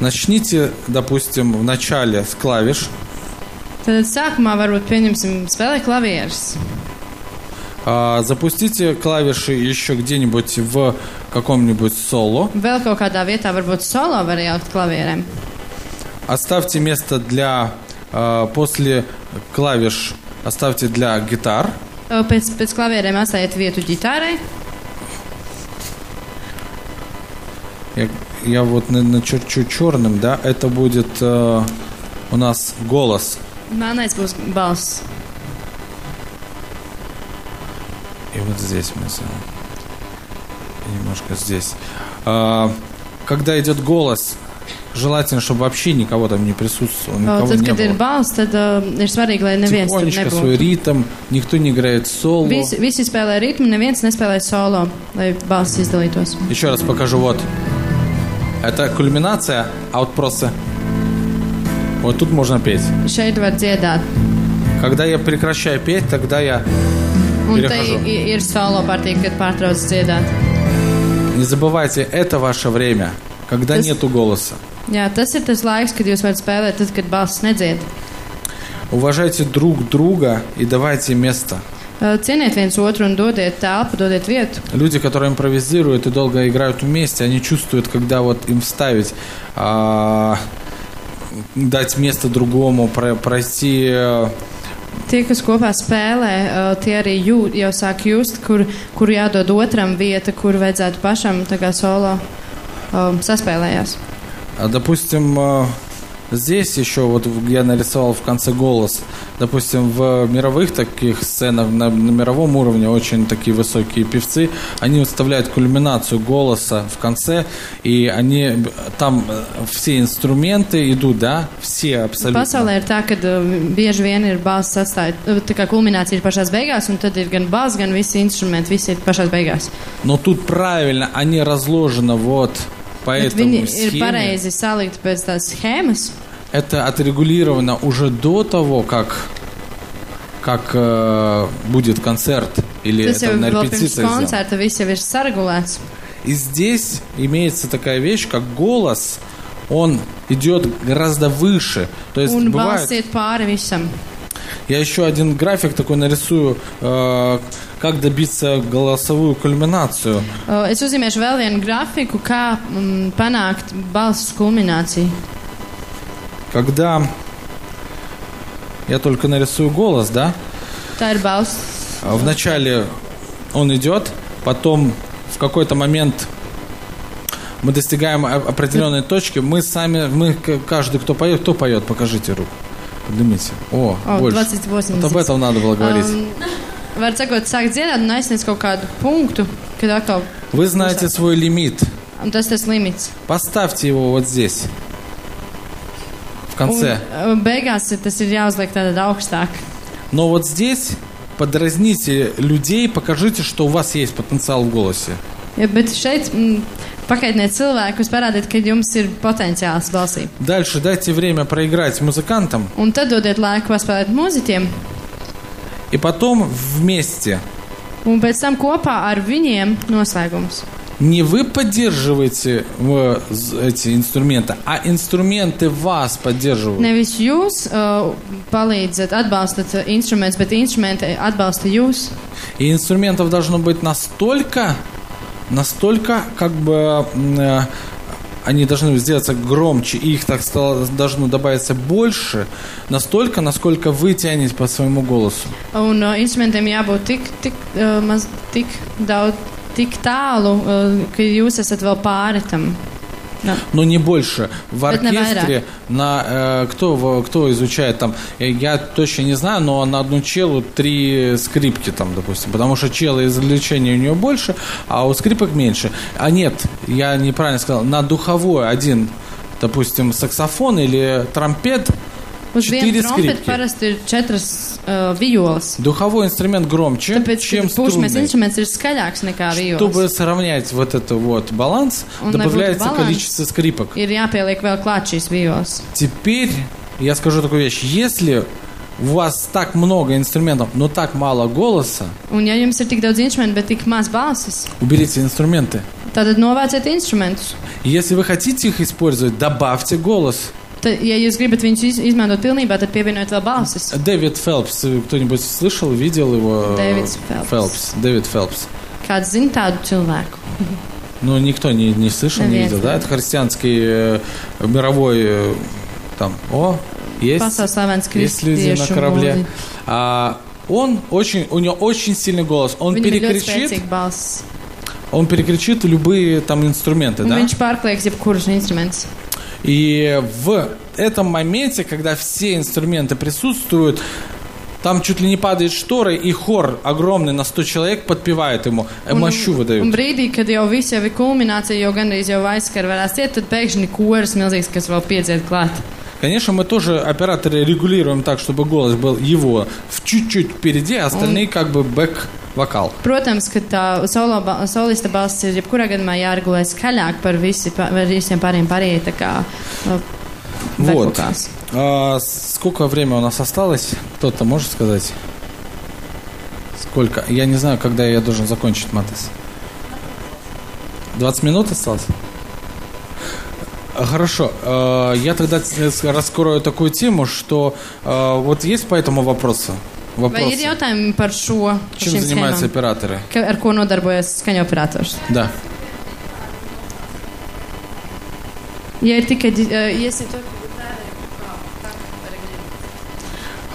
Начните, допустим, в начале с клавиш, Tad sākumā varbūt pieņemsim spēlē klavierus. А, запустите клавиши еще где-нибудь в каком-нибудь соло, Vēl kaut kādā vietā varbūt solo var jaukt klavierēm. оставьте место для а, после клавиш оставьте для гитар, Pēc, pēc klavierēm atstājiet vietu ģitārai. Я, я вот на- начерчу черным, да, это будет э, у нас голос. Melnais būs balss. И вот здесь мы. И немножко здесь. А, когда идет голос, желательно, чтобы вообще никого там не присутствовало, никого Tad, не kad ir было. balss, tad uh, ir svarīgi, lai neviens tur Тихонечко свой ритм, никто не играет соло. Visi, visi spēlē ritmu, neviens nespēlē solo, lai balss izdalītos. Еще раз покажу, вот. Это кульминация, а вот просто... Вот тут можно петь. Dziedāt. Когда я прекращаю петь, тогда я Un te Перехожу. i- ir solo partija, kad pārtrauc dziedāt. Не забывайте, это ваше время, когда Tas- нету голоса. Jā, tas ir tas laiks, kad jūs varat spēlēt, tad, kad balss nedzied. Уважайте друг друга и давайте место. Uh, Cieniet viens otru un dodiet telpu, dodiet vietu. Люди, которые импровизируют и долго играют вместе, они чувствуют, когда вот им вставить, а, дать место другому, про- пройти э, Tie, kas kopā spēlē, uh, tie arī jūt, jau sāk just, kur, kur jādod otram vieta, kur vajadzētu pašam tā kā solo um, saspēlējās. А, Допустим, э, здесь еще вот я нарисовал в конце голос. Допустим, в мировых таких сценах на, на мировом уровне очень такие высокие певцы, они вставляют кульминацию голоса в конце, и они там э, все инструменты идут, да, все абсолютно. Pasaulē ir tā, ka uh, bieži vien ir balss atstāja, uh, tā kā kulminācija ir pašās beigās, un tad ir gan balss, gan visi instrumenti, visi ir pašās beigās. Но тут правильно, они разложены вот по Bet этому viņi ir pareizi salikti pēc tās schēmas. Это отрегулировано уже до того, как как э, будет концерт или Tas это на ir saregulēts. И здесь имеется такая вещь, как голос, он идет гораздо выше. То есть бывает, я еще один график такой нарисую, э, как добиться голосовую кульминацию. Uh, Es uzzīmēšu vēl vienu grafiku, kā panākt balss kulmināciju. Когда я только нарисую голос, да, Tā ir balss. А Вначале он идет, потом в какой-то момент мы достигаем о- определенной точки, мы сами, мы каждый, кто поет, кто поет, покажите руку. Поднимите. О, O, больше. 28. Вот об этом надо было говорить. Um, var sakot, sākt dziedāt un aizsniegt kaut kādu punktu, kad atkal. Вы знаете свой лимит. Un tas tas limits. Поставьте его вот здесь. В конце. Un, uh, beigās ir- tas ir jāuzliek tādā augstāk. Но вот здесь подразните людей, покажите, что у вас есть потенциал в голосе. Ja, bet šeit mm, pakaitniet cilvēkus, parādiet, ka jums ir potenciāls balsī. Дальше дайте время проиграть музыкантам, Un tad dodiet laiku paspēlēt mūziķiem. И потом вместе Un pēc tam kopā ar viņiem noslēgums. Не вы поддерживаете э, эти инструменты, а инструменты вас поддерживают. Nevis jūs uh, palīdzat, atbalstat uh, instrumentus, bet instrumenti atbalsta jūs. И инструментов должно быть настолько, настолько, как бы э, они должны сделаться громче, и их так стало, должно добавиться больше, настолько, насколько вы тянете по своему голосу. Un uh, instrumentiem jābūt tik, tik, uh, maz, tik daudz, tik tālu, uh, ka jūs esat vēl pāri. Да. но не больше. В оркестре на э, кто кто изучает там, э, я точно не знаю, но на одну челу три скрипки там, допустим, потому что чела извлечения у нее больше, а у скрипок меньше. А нет, я неправильно сказал, на духовой один, допустим, саксофон или тромпет. Uz vienu trompeti parasti ir četras uh, violas. Духовой инструмент громче, Tāpēc, чем струнный. instruments ir skaļāks nekā Чтобы violas. сравнять вот это вот баланс, добавляется баланс. количество скрипок. Ir jāpieliek vēl klāt šīs violas. Теперь я скажу такую вещь. Если у вас так много инструментов, но так мало голоса, Un ja jums ir tik daudz instrumentu, bet tik maz balsis, уберите инструменты. tad novāciet instrumentus. И Если вы хотите их использовать, добавьте голос. Tad, ja jūs gribat viņus iz- izmantot pilnībā, tad pievienojiet vēl balsis. Фелпс, э, кто-нибудь слышал, видел его? Дэвид Фелпс. Фелпс. Дэвид Фелпс. Kāds zina tādu cilvēku? Ну, никто не, не слышал, не видел, да? Это христианский э, мировой э, там. О, есть. Есть люди на корабле. А, он очень, у него очень сильный голос. Он перекричит, он перекричит любые там инструменты, да? viņš pārkliegs jebkurus instrumentus. И в этом моменте, когда все инструменты присутствуют, там чуть ли не падает штора, и хор огромный на 100 человек подпевает ему, э, мощу un выдают. brīdī, kad jau viss jau ir kulminācija, jau gandrīz jau aizskar varēs iet, tad pēkšņi koris milzīgs, kas vēl piedzied klāt. Конечно, мы тоже, операторы, регулируем так, чтобы голос был его в чуть-чуть впереди, а остальные как бы бэк-вокал. Protams, ka tā solo, solista balss ir jebkurā gadījumā jāregulē skaļāk par, visi, par visiem pārējiem pārējiem. Вот. А, сколько время у нас осталось? Кто-то может сказать? Сколько? Я не знаю, когда я должен закончить, Матес. 20 минут осталось? А, Хорошо. Э, Я тогда с- раскрою такую тему, что э, вот есть по этому вопросу? Vai ir jautājumi par šo? par schēmām? операторы? Ka, ar ko nodarbojas skaņu operators? Да. Ja ir tikai di- uh, iesiet to,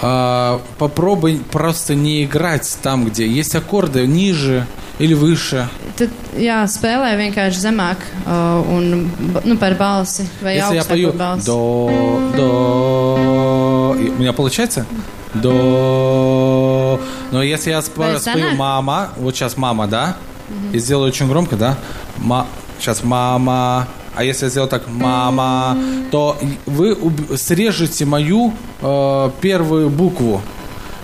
А, попробуй просто не играть там, где есть аккорды ниже или выше. tad jā, spēlē vienkārši zemāk uh, un nu, par balsi vai Если я пою до, до, у меня получается до, но если я спою sanāk? мама, вот сейчас мама, да, и сделаю очень громко, да, ма, сейчас мама, а если я сделаю так мама, то вы срежете мою э, первую букву.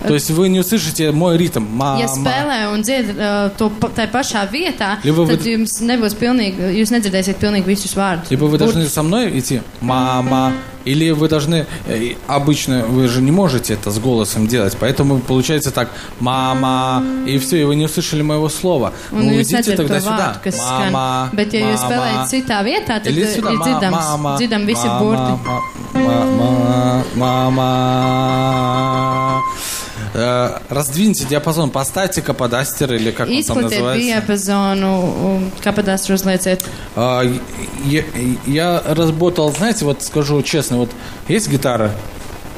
То есть вы не услышите мой ритм. Мама. Ja spēlē un dzied uh, to tai pašā vietā, Lибо вы- tad jums nebūs pilnīgi, jūs nedzirdēsiet pilnīgi visus vārdus. Либо вы должны со мной идти, мама, или вы должны, э, обычно вы же не можете это с голосом делать, поэтому получается так, мама, и все, и вы не услышали моего слова. Un Ну, to тогда сюда, мама, Bet, ja jūs мама. spēlējat citā vietā, tad ir dzirdams, мама, dzirdam visi мама, burti. ма- ма- Мама. Э, Раздвиньте диапазон, поставьте каподастер или как он там называется. diapazonu, kāpēc uzlieciet. А, я, я работал, знаете, вот скажу честно, вот есть гитара,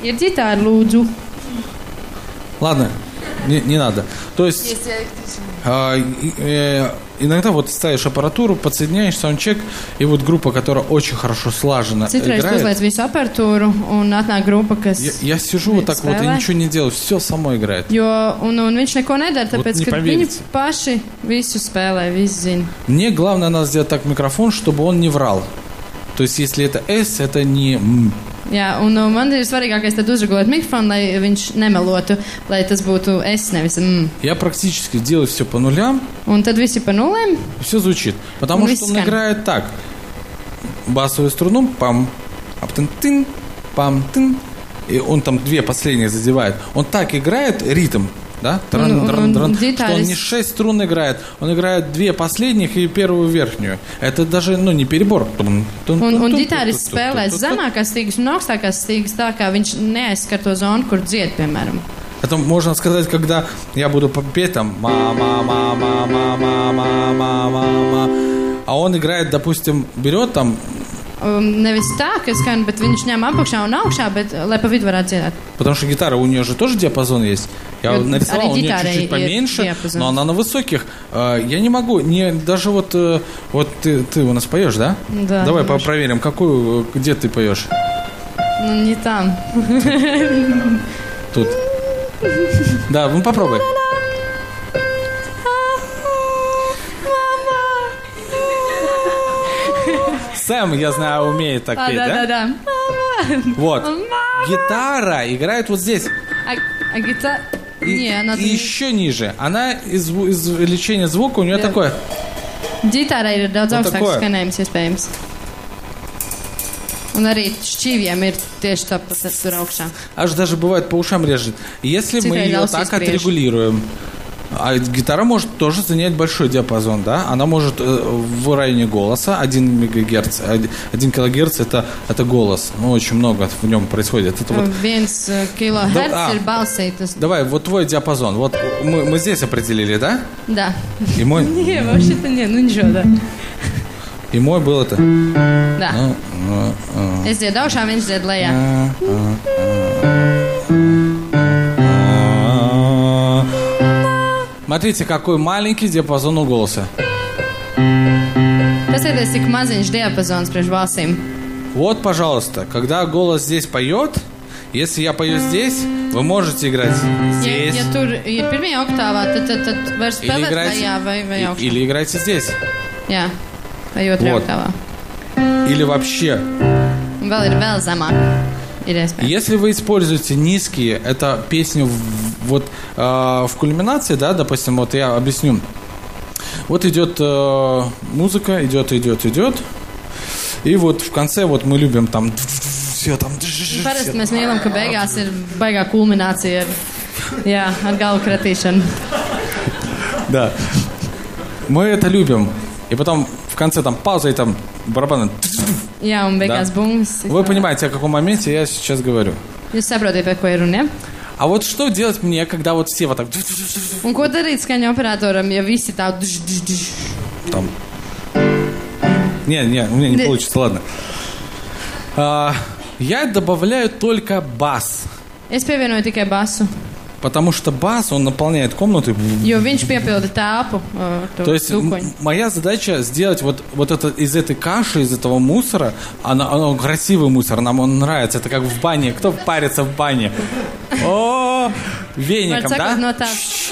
Ir ģitāra, lūdzu. ладно, не, не надо. То есть э, иногда вот ставишь аппаратуру, подсоединяешь саундчек, и вот группа, которая очень хорошо слажена Citreiz играет. uzliec visu apertūru un atnāk grupa, kas. Я, я сижу вот так вот и ничего не делаю, все само играет. Jo, un, un viņš neko nedara, Вот tāpēc, не ka viņi поверите. paši visu spēlē, visu zina. Мне главное надо сделать так микрофон, чтобы он не врал. То есть, если это S, это не М. Jā, un uh, man ir svarīgākais tad uzregulēt mikrofonu, lai viņš nemelotu, lai tas būtu es, nevis mm. Я практически делаю все по нулям, Un tad visi pa nulēm. все звучит. Потому что он вискан. играет так. Басовую струну, пам, аптын-тын, пам-тын. И он там две последние задевает. Он так играет ритм, да? Тран, Ну, тран, он тран, что он не шесть струн играет, он играет две последних и первую верхнюю. Это даже, ну, не перебор. Тун, Un, тун, spēlē zemākās stīgas un augstākās stīgas tā, kā viņš neaizskar to zonu, kur dzied, piemēram. Это можно сказать, когда я буду петь там мама, мама, мама, мама, мама, а он играет, допустим, берет там Um, nevis tā, ka skan, bet viņš ņem apakšā un augšā, bet lai pa vidu varētu dziedāt. Потому что гитара, у нее же тоже диапазон есть. Я Вот, нарисовал, а у нее чуть-чуть поменьше, диапазон. но она на высоких. А, Я не могу, не, даже вот, э, вот ты, ты у нас поешь, да? Да, Давай немножко. проверим, какую, э, где ты поешь? Nu, не там. Тут. Да, ну попробуй. Сэм, я знаю, умеет так А, петь, да, да? да, да. Вот. Гитара играет вот здесь. А, а гитара... Не, она... и еще ниже. Она из, увеличения звука у нее такое. Ģitārai ir daudz augstāks skanējums iespējams. Un arī šķīviem ir tieši tāpat tur augšā. Аж даже бывает по ушам режет. Если мы Цифры ее должны так отрегулируем, а гитара может тоже занять большой диапазон, да? Она может э, в районе голоса 1 мегагерц, 1 килогерц это, это голос. Ну, очень много в нем происходит. Это вот Viens uh, kilohertz а. Давай, вот твой диапазон. Вот мы, мы здесь определили, да? Да. И мой, Не, вообще-то нет, ну ничего, да. и мой был это. Да. Ну, ну, ну. Es dziedu augšā, viņš dzied lejā. Смотрите, какой маленький диапазон у голоса. Ir cik maziņš diapazons priekš balsīm. Вот, пожалуйста, когда голос здесь поет, если я пою здесь, вы можете играть Ja, здесь. ja tur ir pirmajā oktāvā, tad, tad, tad var Или spēlēt играйте, lejā vai, vai и- augšā. или играйте здесь. Jā, vai otrajā Вот. Или вообще. Vēl ir vēl zemāk. Если вы используете низкие, это песню в- вот э, в кульминации, да, допустим, вот я объясню. Вот идет э, музыка, идет, идет, идет. И вот в конце вот мы любим там все там. Parasti mēs mīlam, ka beigās ir baigā kulminācija ar, jā, ar galvu kratīšanu. Да. Мы это любим. И потом в конце там пауза и там барабаны. Jā, un beigās Да. bums. Вы понимаете, о каком моменте я сейчас говорю. Jūs saprotat, par ko ir runa? ne? А вот что делать мне, когда вот все вот так Un ko darīt skaņu operatoram, ja visi tā там. Не, не, у меня не получится, ладно. А, я добавляю только бас. Es pievienoju tikai basu, Потому что бас, он наполняет комнату. jo viņš piepilda telpu. То есть м- моя задача сделать вот, вот это из этой каши, из этого мусора, она, она красивый мусор, нам он нравится. Это как в бане. Кто парится в бане? О, веником, да? no tās,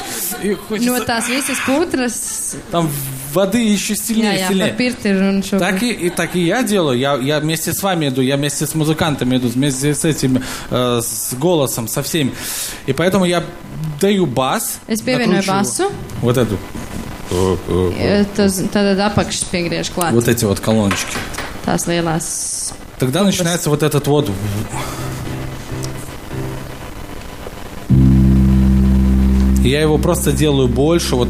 no tās visas putras, там воды еще сильнее, jā, сильнее. šo. Так и, и так и я делаю. Я, я вместе с вами иду, я вместе с музыкантами иду, вместе с этим, э, с голосом, со всеми. И поэтому я даю бас. Es pievienoju basu, Вот эту. tas, tad apakšs piegriež klāt. Вот эти вот колоночки. Tās lielās. Тогда начинается вот этот вот. Я его просто делаю больше, вот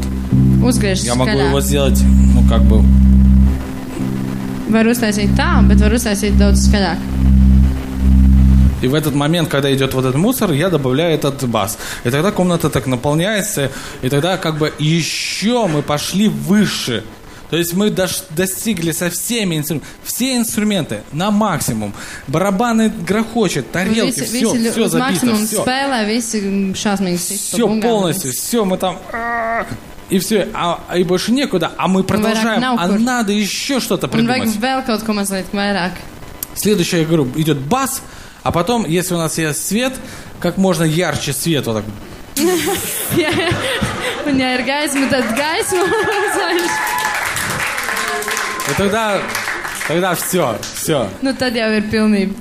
Uzgriež я могу skaļāk. его сделать, ну как бы, Var uztaisīt tā, bet var uztaisīt daudz skaļāk. И в этот момент, когда идет вот этот мусор, я добавляю этот бас. И тогда комната так наполняется, и тогда как бы еще мы пошли выше. То есть мы дош- достигли со всеми инструментами, все инструменты на максимум. Барабаны грохочет, тарелки, Visi, все, все забито, maksimumu все. sit pa Все полностью, все, мы там... И все, а, и больше некуда, а мы продолжаем, а надо еще что-то придумать. Следующая, говорю, идет бас, а потом, если у нас есть свет, как можно ярче свет, вот так. И тогда, тогда все, все, nu, tad jau ir pilnība.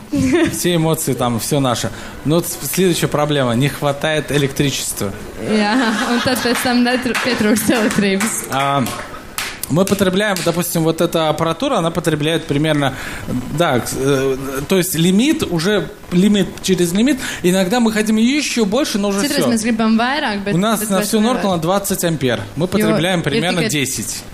все эмоции там, все наше. Но вот следующая проблема, не хватает электричества. Jā, un tad pēc tam netru- pietrūkst elektrības. А, мы потребляем, допустим, вот эта аппаратура, она потребляет примерно, да, э, то есть лимит, уже лимит через лимит. Иногда мы хотим еще больше, но уже Citreiz все. mēs gribam vairāk, bet У нас bet на vairs всю nevar. норку на 20 ампер. Мы потребляем примерно тикет- 10.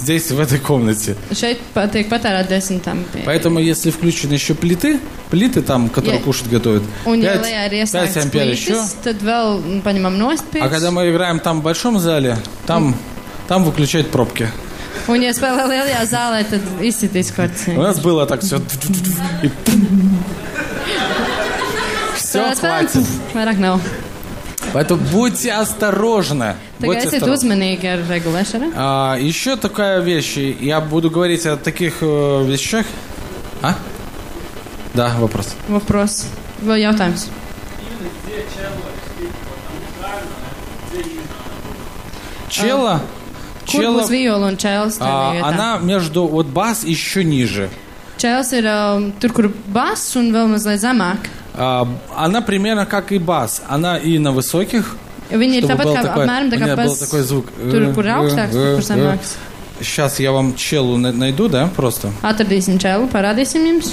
Здесь, в этой комнате. Šeit tiek patērēt desmit tam. Поэтому, если включены еще плиты, плиты там, которые кушать готовят, Un, ja 5, lejā ir 5 iesaistīts ампер еще. plītis, tad vēl paņemam nost А когда мы играем там в большом зале, там, там выключают пробки. Un, ja spēlē lielajā zālē, tad izsitīs. У нас было так все. Все, хватит. Vairāk nav. Поэтому будьте осторожны. Tagad uzmanīgi ar regulēšanu. А, еще такая вещь. Я буду говорить о таких э, вещах. А? Да, вопрос. Вопрос. Vēl jautājums. Чела. Kur Чела. а, она между вот бас еще ниже. Čēlis ir um, tur, kur bass un vēl mazliet zemāk. А, она примерно как и бас. Она и на высоких. Viņi ir tāpat kā такой- apmēram tā kā. Tur, kur tur, kur zemāks. Сейчас я вам челу на- найду, да, просто. Atradīsim čēlu, parādīsim jums.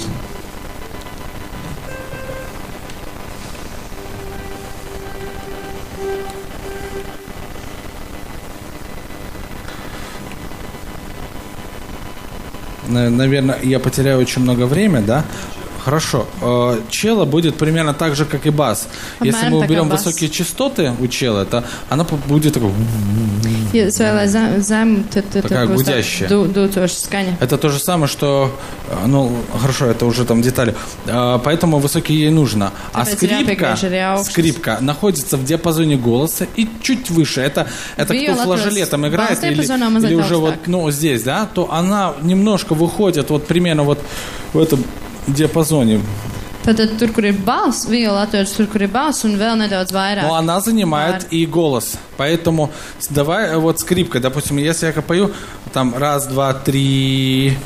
Наверное, я потеряю очень много времени, да? Хорошо. Э, Чела будет примерно так же, как и бас. Если мы уберем высокие частоты у чела, то она будет такой... Такая гудящая. Это то же самое, что... э, Ну, хорошо, это уже там детали. Э, Поэтому высокие ей нужно. А скрипка, скрипка находится в диапазоне голоса и чуть выше. Это, это кто флажолетом играет или, или уже вот ну, здесь, да, то она немножко выходит вот примерно вот в этом диапазоне. Tad tur, kur ir balss, viola atrodas tur, kur ir balss un vēl nedaudz vairāk. Но она занимает и голос. Поэтому давай э, вот скрипка, допустим, если я пою там раз, два, три,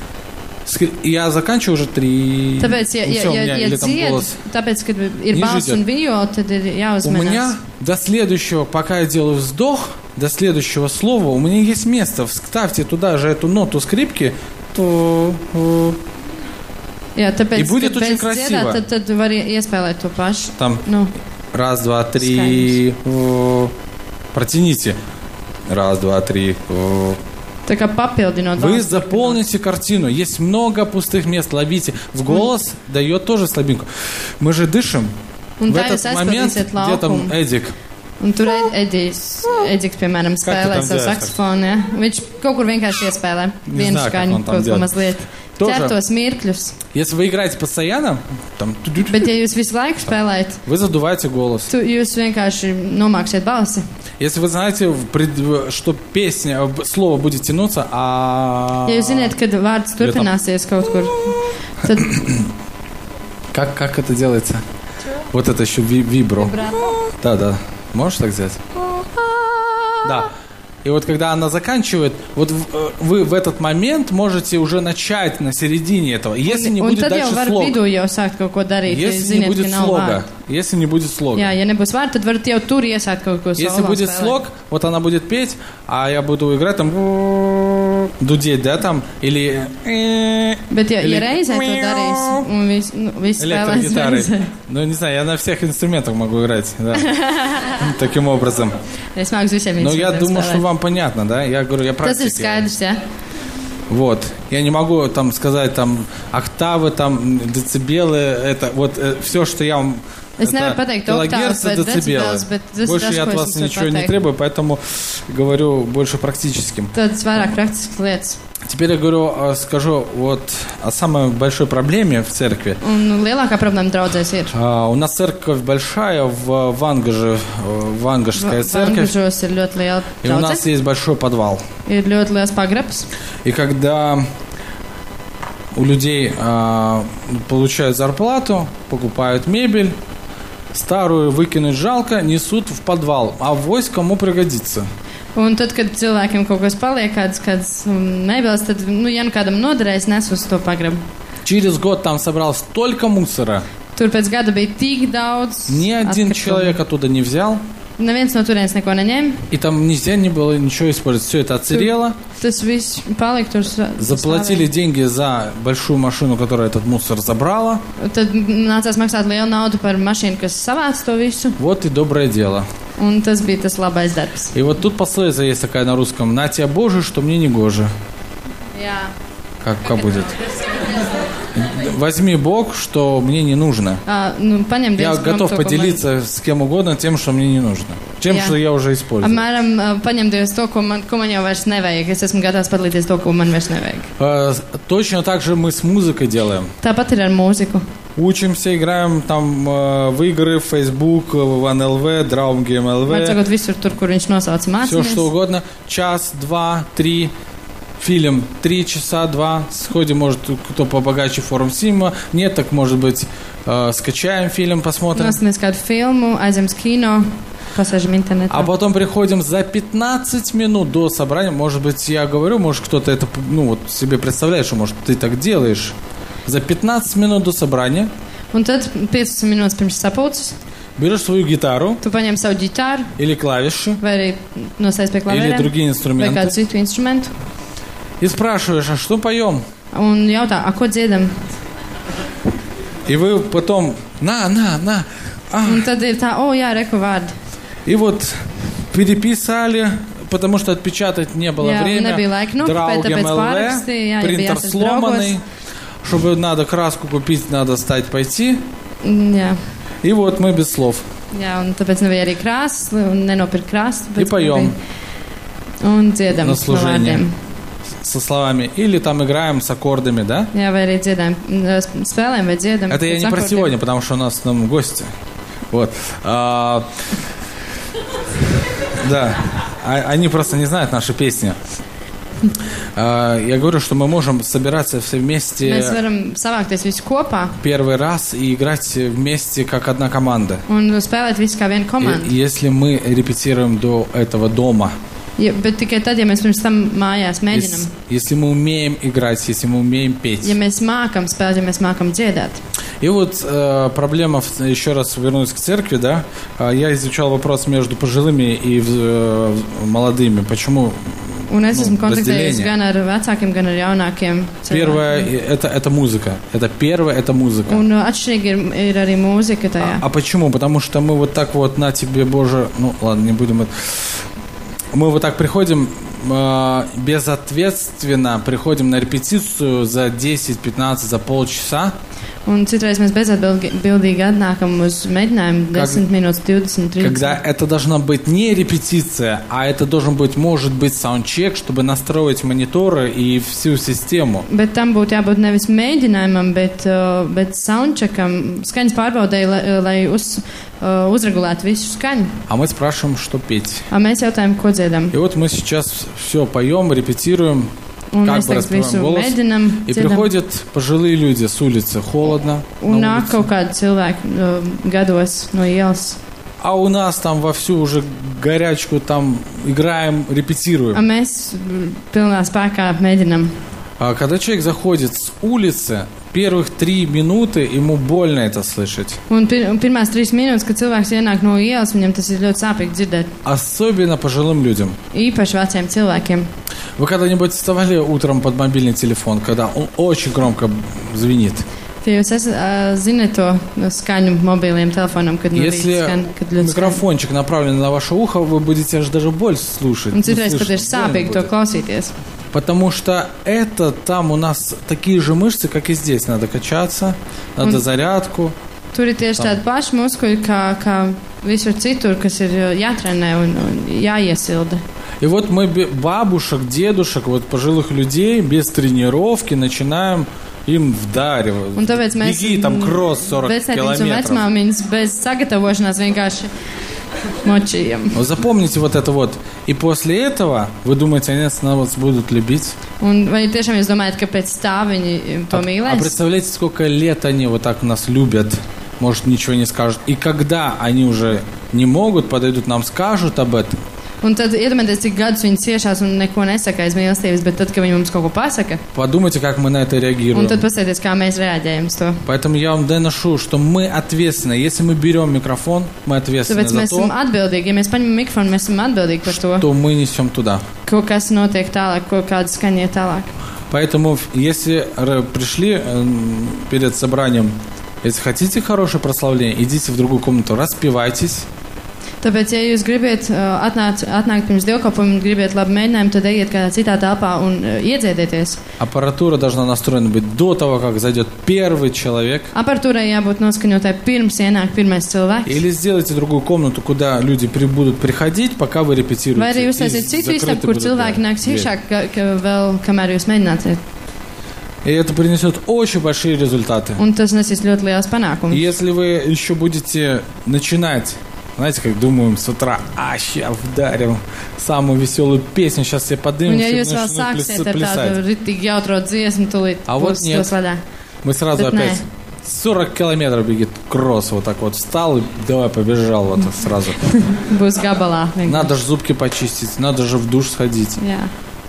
я заканчиваю уже три. Tāpēc, ja, Ну, ja, всё, у ja, dzied, tāpēc, kad ir balss un viola, tad ir У меня до следующего, пока я делаю вздох, до следующего слова, у меня есть место. Вставьте туда же эту ноту скрипки. То, Jā, tāpēc, И будет kad очень beidz красиво. dziedāt, tad, tad var ie- iespēlēt to pašu. там Nu, раз, два, три. э, Протяните. Раз, два, три. э. tā kā papildinot Вы заполните картину. Есть много пустых мест. Ловите. В голос дает тоже слабинку. Мы же дышим. Un в этот момент, где там. Эдик, Un tur Ed- Edijs, Edijs, piemēram, spēlē tam savu saksofonu. Ja? Viņš kaut kur vienkārši iespēlē vienu skaņu, kaut ko mazliet. Тоже. Ķer tos mirkļus. если вы играете постоянно, там, Bet, ja jūs visu laiku spēlējat, вы задуваете голос. tu, jūs vienkārši nomāksiet balsi. Если вы знаете, что песня, э, слово будет тянуться, а... Ja jūs zināt, kad vārds turpināsies kaut kur, tad Как, как это делается? Вот это еще ви- вибро. Да, да. Можешь так сделать? Да. И вот когда она заканчивает, вот в- э, вы в этот момент можете уже начать на середине этого. Если не будет дальше слога. vidū jau sākt kaut ko darīt. ja jūs Если не будет слога. vārdu. Если не будет слога. Jā, ja nebūs vārdu, tad varat jau tur iesākt kaut ko Если будет слог, вот она будет петь, а я буду играть там дудеть, да, там, или э, Bet, ja, Или- ja reizē to darīs, un viss nu, vis spēlēs reizē, Ну, не знаю, я на всех инструментах могу играть, да. Таким образом. es māku visiem Но Ну, я думаю, что вам понятно, да? Я говорю, я Tas ir практик. skaidrs, jā. Вот. Я не могу там сказать там октавы, там децибелы, это вот все, что я вам Es это nevaru pateikt килогерцы, oktavas vai децибелы. Больше я от вас ничего не pateikt. требую, поэтому говорю больше практическим. Tādas vairāk praktiskas lietas. Теперь я говорю, э, скажу вот о самой большой проблеме в церкви. Un lielākā problēma draudzēs ir. А, У нас церковь большая в Вангаже, э, Вангажская церковь, Vangažos ir ļoti liela и у нас есть большой подвал. Ir ļoti liels pagrabs. И когда у людей а, получают зарплату, покупают мебель, старую выкинуть жалко, несут в подвал. А вось кому пригодится. Un tad, kad cilvēkiem kaut kas paliek, kādas, kādas um, mēbeles, tad, nu, ja nu kādam noderēs, nes uz to pagrabu. Через год там собрал столько мусора. Tur pēc gada bija tik daudz. Ни один atkritumu. человек оттуда не взял. Neviens no turienes neko neņēma. И там нельзя не было ничего использовать. Все это отсырело. Tas viss palika tur. sa- Заплатили деньги за большую машину, которая этот мусор забрала. stāvēja. Tad nācās maksāt lielu naudu par mašīnu, kas savāc to visu. Вот и доброе дело. Un tas bija tas labais darbs. И вот тут пословица есть такая на русском. На тебя Божий, что мне не гоже. Jā. Как, как будет? Возьми Бог, что мне не нужно. Uh, nu, paņem Я Dievs готов to, ko man- поделиться с кем угодно тем, что мне не нужно. Тем, Jā. что я уже использую. Apmēram uh, paņem Dievs to, ko man, ko man jau vairs nevajag. Es esmu gatavs padalīties to, ko man vairs nevajag. Э, Точно так же мы с музыкой делаем. Tāpat ir ar mūziku. Учимся, играем там э, в игры, в Facebook, в НЛВ, Game nosauca все что угодно. Час, два, три. Фильм три часа, два. Сходим, может, кто побогаче форум Сима. Нет, так может быть, э, скачаем фильм, посмотрим. Noskatīsimies kādu filmu, aizem uz kino, pasēžam internetā. А потом приходим за 15 минут до собрания. Может быть, я говорю, может, кто-то это ну, вот себе представляет, что, может, ты так делаешь. За 15 минут до собрания Un tad 15 minūtes pirms sapulces берешь свою гитару tu paņem savu ģitāru или клавиши vai arī nosēs pie или другие vai инструменты kādu citu instrumentu и спрашиваешь, а что поем? un jautā, a, ko dziedam? И вы потом, на, на, на. А, Un tad ir tā, o, jā, reku vārdi. и вот переписали, потому что отпечатать не было Jā, время. nebija laika, nu, Draugi tāpēc MLV, pārrakstīja, jā, ja bija принтер сломанный. Чтобы надо краску купить, надо стать пойти. Mm, Jā. И вот мы без слов. Jā, un tāpēc nebija arī krāsas, un nenopirka krāsas. И поем. Un dziedam На no служение. vārdiem. Со словами. Или там играем с аккордами, да? Vai arī dziedājam, mm, spēlēm vai dziedam. Это я не про сегодня, потому что у нас там гости. Вот. А, да. А- Они просто не знают наши песни. А, Я говорю, что мы можем собираться все вместе первый раз и играть вместе как одна команда. И-. Если мы репетируем до этого дома, Ja, bet tikai tad, ja mēs pirms tam mājās mēģinam. ес- если мы умеем играть, если мы умеем петь. Ja mēs mākam spēlēt, ja mēs mākam dziedāt. И вот э, проблема, еще раз вернусь к церкви, да, А, я изучал вопрос между пожилыми и э, молодыми. Почему? Un es Nu, esmu kontaktējies разделение. gan ar vecākiem, gan ar jaunākiem. Первое это, это музыка. Это первое – это музыка. Un uh, atšķirīgi ir, ir arī mūzika tajā. А почему? Потому что мы вот так вот, на тебе, Боже, ну ладно, не будем это. Мы вот так приходим э, безответственно, приходим на репетицию за 10-15, за полчаса, Un citreiz mēs bezatbildīgi atnākam uz mēģinājumu 10 minūtes, 20, 30. когда это должна быть не репетиция, а это должен быть, может быть, саундчек, чтобы настроить мониторы и всю систему. Bet tam būtu jābūt nevis mēģinājumam, bet, uh, bet soundcheckam, skaņas pārbaudēji, lai, lai uz, uh, uzregulētu visu skaņu. А мы спрашиваем, что петь. A mēs jautājam, ko dziedam. И вот мы сейчас все поем, репетируем, Un Как бы распеваем голос. mēģinam. и dziedam. приходят пожилые люди с улицы, холодно. Un на nāk улице. kaut kādi cilvēki uh, gados no ielas. А у нас там вовсю уже горячку там играем, репетируем. mēs mm, pilnā spēkā mēģinam. А когда человек заходит с улицы, первых три минуты ему больно это слышать. Un pir un pirmās trīs minūtes, kad cilvēks ienāk no ielas, viņam tas ir ļoti sāpīgi dzirdēt. Особенно пожилым людям. Īpaši veciem cilvēkiem. Вы когда-нибудь вставали утром под мобильный телефон, когда он очень громко звенит? Tie jūs esat, uh, zinat to skaņu mobiliem telefonam, kad Если skan, kad микрофончик направлен на ваше ухо, вы будете аж даже больше слушать. Un citreiz слышать ir sāpīgi to будет. Потому что это там у нас такие же мышцы, как и здесь. Надо качаться, надо Он- зарядку. Tur ir tieši tādi paši muskuļi, kā, kā visur citur, kas ir uh, jātrenē un, un jāiesilda. И вот мы бабушек, дедушек, вот пожилых людей без тренировки начинаем им вдаривать. Un tāpēc mēs Беги, там кросс 40 vecākiņus un километров. bez sagatavošanās vienkārši. Вот запомните вот это вот. И после этого, вы думаете, они нас будут любить? Un vai tiešām jūs domājat, ka pēc tā viņi to А представляете, сколько лет они вот так нас любят? Может, ничего не скажут. И когда они уже не могут, подойдут нам, скажут об этом. Un tad iedomājieties, cik gadus viņi ciešās un neko nesaka aiz mīlestības, bet tad, kad viņi mums kaut ko pasaka, Подумайте, как мы на это un реагируем. tad pasēties, kā mēs reaģējam uz to. Поэтому я вам доношу, что мы ответственны. Если мы берем микрофон, мы ответственны Tāpēc за mēs esam то, atbildīgi. Ja mēs paņemam mikrofonu, mēs esam atbildīgi par to, что мы несем туда. ko, kas notiek tālāk, ko kāda skaņa iet tālāk. Поэтому, если р- пришли м, перед собранием, если хотите хорошее прославление, идите в другую комнату, распевайтесь, Tāpēc, ja jūs gribat uh, atnāc, atnākt pirms dievkalpojuma un gribat labu mēģinājumu, tad ejiet kādā citā telpā un uh, iedziedieties. Аппаратура должна настроена быть до того, как зайдет первый человек. Aparatūrai jābūt noskaņotai pirms ienāk pirmais cilvēks. Или сделайте другую комнату, куда люди при- будут приходить, пока вы репетируете. Vai arī И uztaisiet citu закрыты istabu, kur будут cilvēki двери. nāks iekšā, ka, ka vēl kamēr jūs mēģināsiet. И это принесет очень большие результаты. Un tas nesīs ļoti liels И panākums. если вы еще будете начинать, знаете, как думаем с утра, а, сейчас вдарим самую веселую песню, сейчас все поднимемся ja и jūs vēl sāksiet ar tādu ritīgi jautro dziesmu, tūlīt А вот нет. vaļā. Мы сразу Bet опять 40 километров бегит кросс, вот так вот встал и давай побежал вот так сразу. Vienkārši. Надо же зубки почистить, надо же в душ сходить, Jā.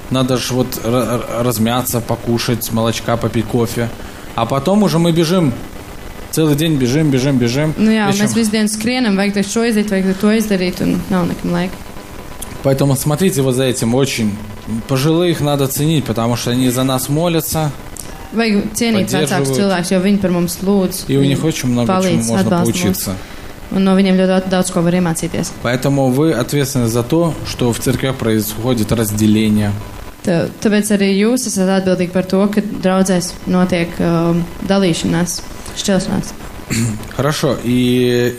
надо же вот размяться, покушать, молочка попить, кофе. А потом уже мы бежим, целый день бежим. Nu jā, Причем- mēs visu dienu skrienam, vajag taču šo izdarīt, vajag to izdarīt, un nav nekam laika. Поэтому смотрите вот за этим очень. Пожилых надо ценить, потому что они за нас молятся, Vajag cienīt vecākus Поддерживают. cilvēkus, jo viņi par mums lūdz. и у них очень много чему palīdz, можно поучиться. mūs, Un no viņiem ļoti daudz, daudz ko var iemācīties. Поэтому вы ответственны за то, что в церквях происходит разделение. Tā, tāpēc arī jūs esat atbildīgi par to, ka draudzēs notiek um, dalīšanās, šķelšanās. Хорошо, и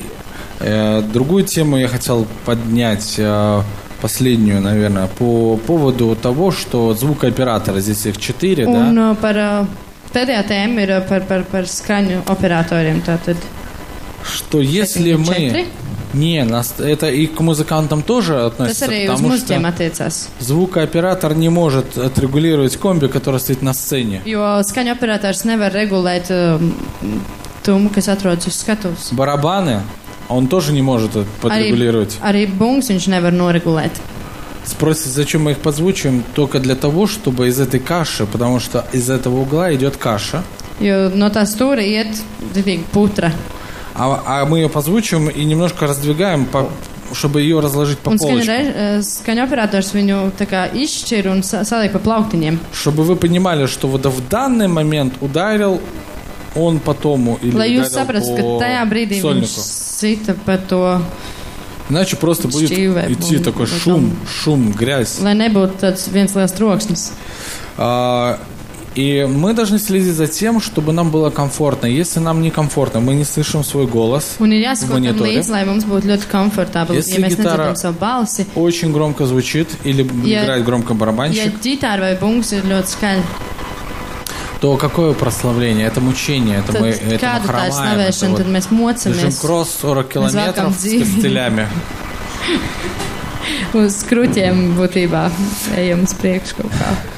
э, другую тему я хотел поднять, э, последнюю, наверное, по поводу того, что звукооператоры, здесь их четыре, Un да, uh, par pēdējā tēma ir par, par, par skaņu operatoriem. Tātad, что если мы... четыре? Не, нас, это и к музыкантам тоже tas относится, arī uz attiecās. звукооператор не может отрегулировать комби, который стоит на сцене. Jo skaņu operators nevar regulēt um, tumu, kas atrodas uz skatuves. Барабаны он тоже не может это подрегулировать. Arī bungas viņš nevar noregulēt. Спросите, зачем мы их подзвучиваем? Только для того, чтобы из этой каши, потому что из этого угла идет каша, Jo no tā stūra iet putra. А, а мы ее позвучиваем и немножко раздвигаем, по- чтобы ее разложить по Un полочкам. re, eh, skaņu operators viņu tā kā izšķir un sa- saliek pa plauktiņiem. Чтобы вы понимали, что вот в данный момент ударил он по тому или Lai jūs ударил saprastu, ka по tajā brīdī viņš сольнику. sita pa to, Иначе просто будет Шчиве, идти такой шум, шум, грязь. lai nebūtu tāds viens liels troksnis. А, И мы должны следить за тем, чтобы нам было комфортно. Если нам некомфортно, мы не слышим свой голос, Un ir tam Monitore. līdzi, lai mums būtu ļoti. Если Ja гитара- nedzirdam savu balsi, очень громко звучит или играет громко ja барабанщик, ģitāra vai bungas ir ļoti skaļa, то какое прославление? Это мучение, это tad мы это мы хромаем. это вот mēs mocamies кросс 40 километров с костылями. uz kruķiem būtībā, ejam uz priekšu kaut kā.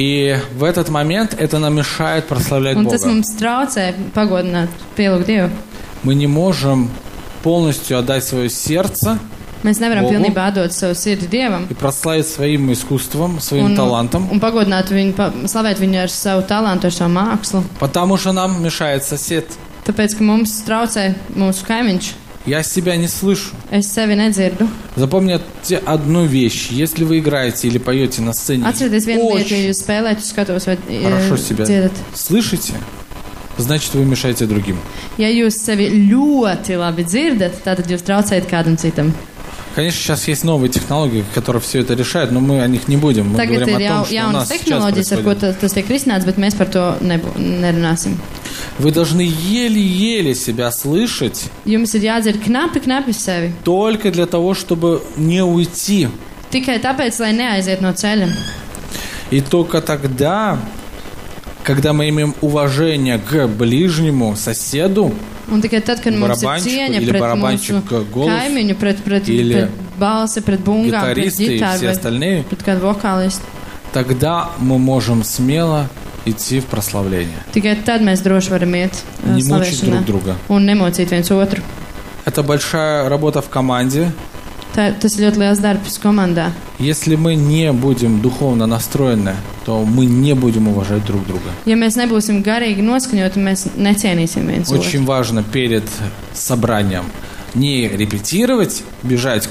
И в этот момент это нам mешает прославлять Un tas Бога. mums traucē pagodināt, pielūgt Dievu. Мы не можем полностью отдать свое сердце Mēs nevaram Bogu. pilnībā atdot savu sirdi Dievam. и прославить своим искусством, своим Un, талантом, un pagodināt viņu, pa, slavēt viņu ar savu talantu, ar savu mākslu. потому что нам mešает сосед. Tāpēc, ka mums traucē mūsu kaimiņš, Я себя не слышу. es sevi nedzirdu. Запомните одну вещь. Если вы играете или поете на сцене, Atcerieties vienu lietu, ja очень jūs vai e, хорошо себя dziedat. слышите, значит, вы мешаете другим. Ja jūs sevi ļoti labi dzirdat, tad jūs traucējat kādam citam. Конечно, сейчас есть новые технологии, которые все это решают, но мы о них не будем. Мы Tagad говорим о jau, том, что у нас сейчас tehnoloģijas, ar ko происходит. ta, tas tiek risināts, bet mēs par to nerunāsim. Вы должны еле-еле себя слышать Jums ir jādzird knapi, knapi sevi. только для того, чтобы не уйти. Tikai tāpēc, lai neaiziet no ceļa. И только тогда, когда мы имеем уважение к ближнему соседу, Un tikai tad, kad mums ir cieņa или pret барабанщик mūsu голос, kaimiņu, pret, pret, или pret balsi, pret bungām, pret ģitāru остальные, pret kādu vokālistu, тогда мы можем смело идти в прославление. tikai tad mēs droši varam iet uh, Не мучить друг друга. un nemocīt viens otru. Это большая работа в команде. Tā, tas ir ļoti liels darbs komandā. Если мы не будем духовно настроены, то мы не будем уважать друг друга. Ja mēs nebūsim garīgi noskaņoti, mēs necienīsim viens. Очень важно перед собранием не репетировать, бежать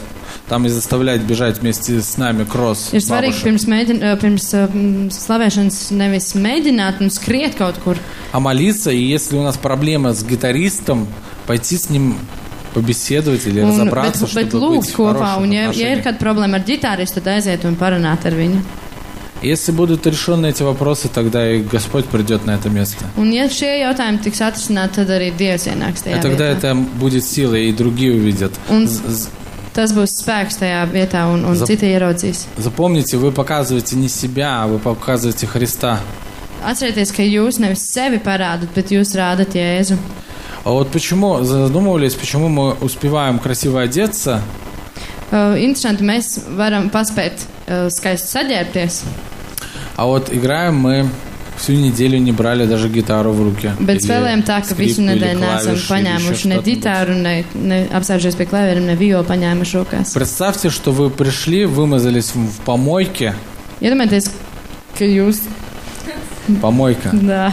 там и заставлять бежать вместе с нами кросс Ir svarīgi pirms, mēģin, ā, pirms m, slavēšanas nevis mēģināt un skriet kaut kur, а молиться. И если у нас проблема с гитаристом, пойти с ним побеседовать или Un, разобраться, bet, bet чтобы быть kopā, un ja, ja ir kāda problēma ar ģitāristu, tad aiziet un parunāt ar viņu. Если будут решены эти вопросы, тогда и Господь придет на это место. И tajā тогда это будет сила, и другие увидят. Un tas būs spēks tajā vietā, un, un Zap- citi ieraudzīs. Запомните, вы показываете не себя, а вы показываете Христа. Atcerieties, ka jūs nevis sevi parādat, bet jūs rādat Jēzu. А вот почему, задумывались, почему мы успеваем красиво одеться, Uh, interesanti, mēs varam paspēt uh, skaisti saģērbties, а вот играем мы всю неделю не брали даже гитару в руки. bet spēlējam tā, ka visu nedēļu neesam paņēmuši ne ģitāru, ne, ne apsēžušies pie klavieriem, ne violu paņēmuši rokās. Представьте, что вы пришли, вымазались в помойке. Iedomājieties, ka jūs Помойка, dā,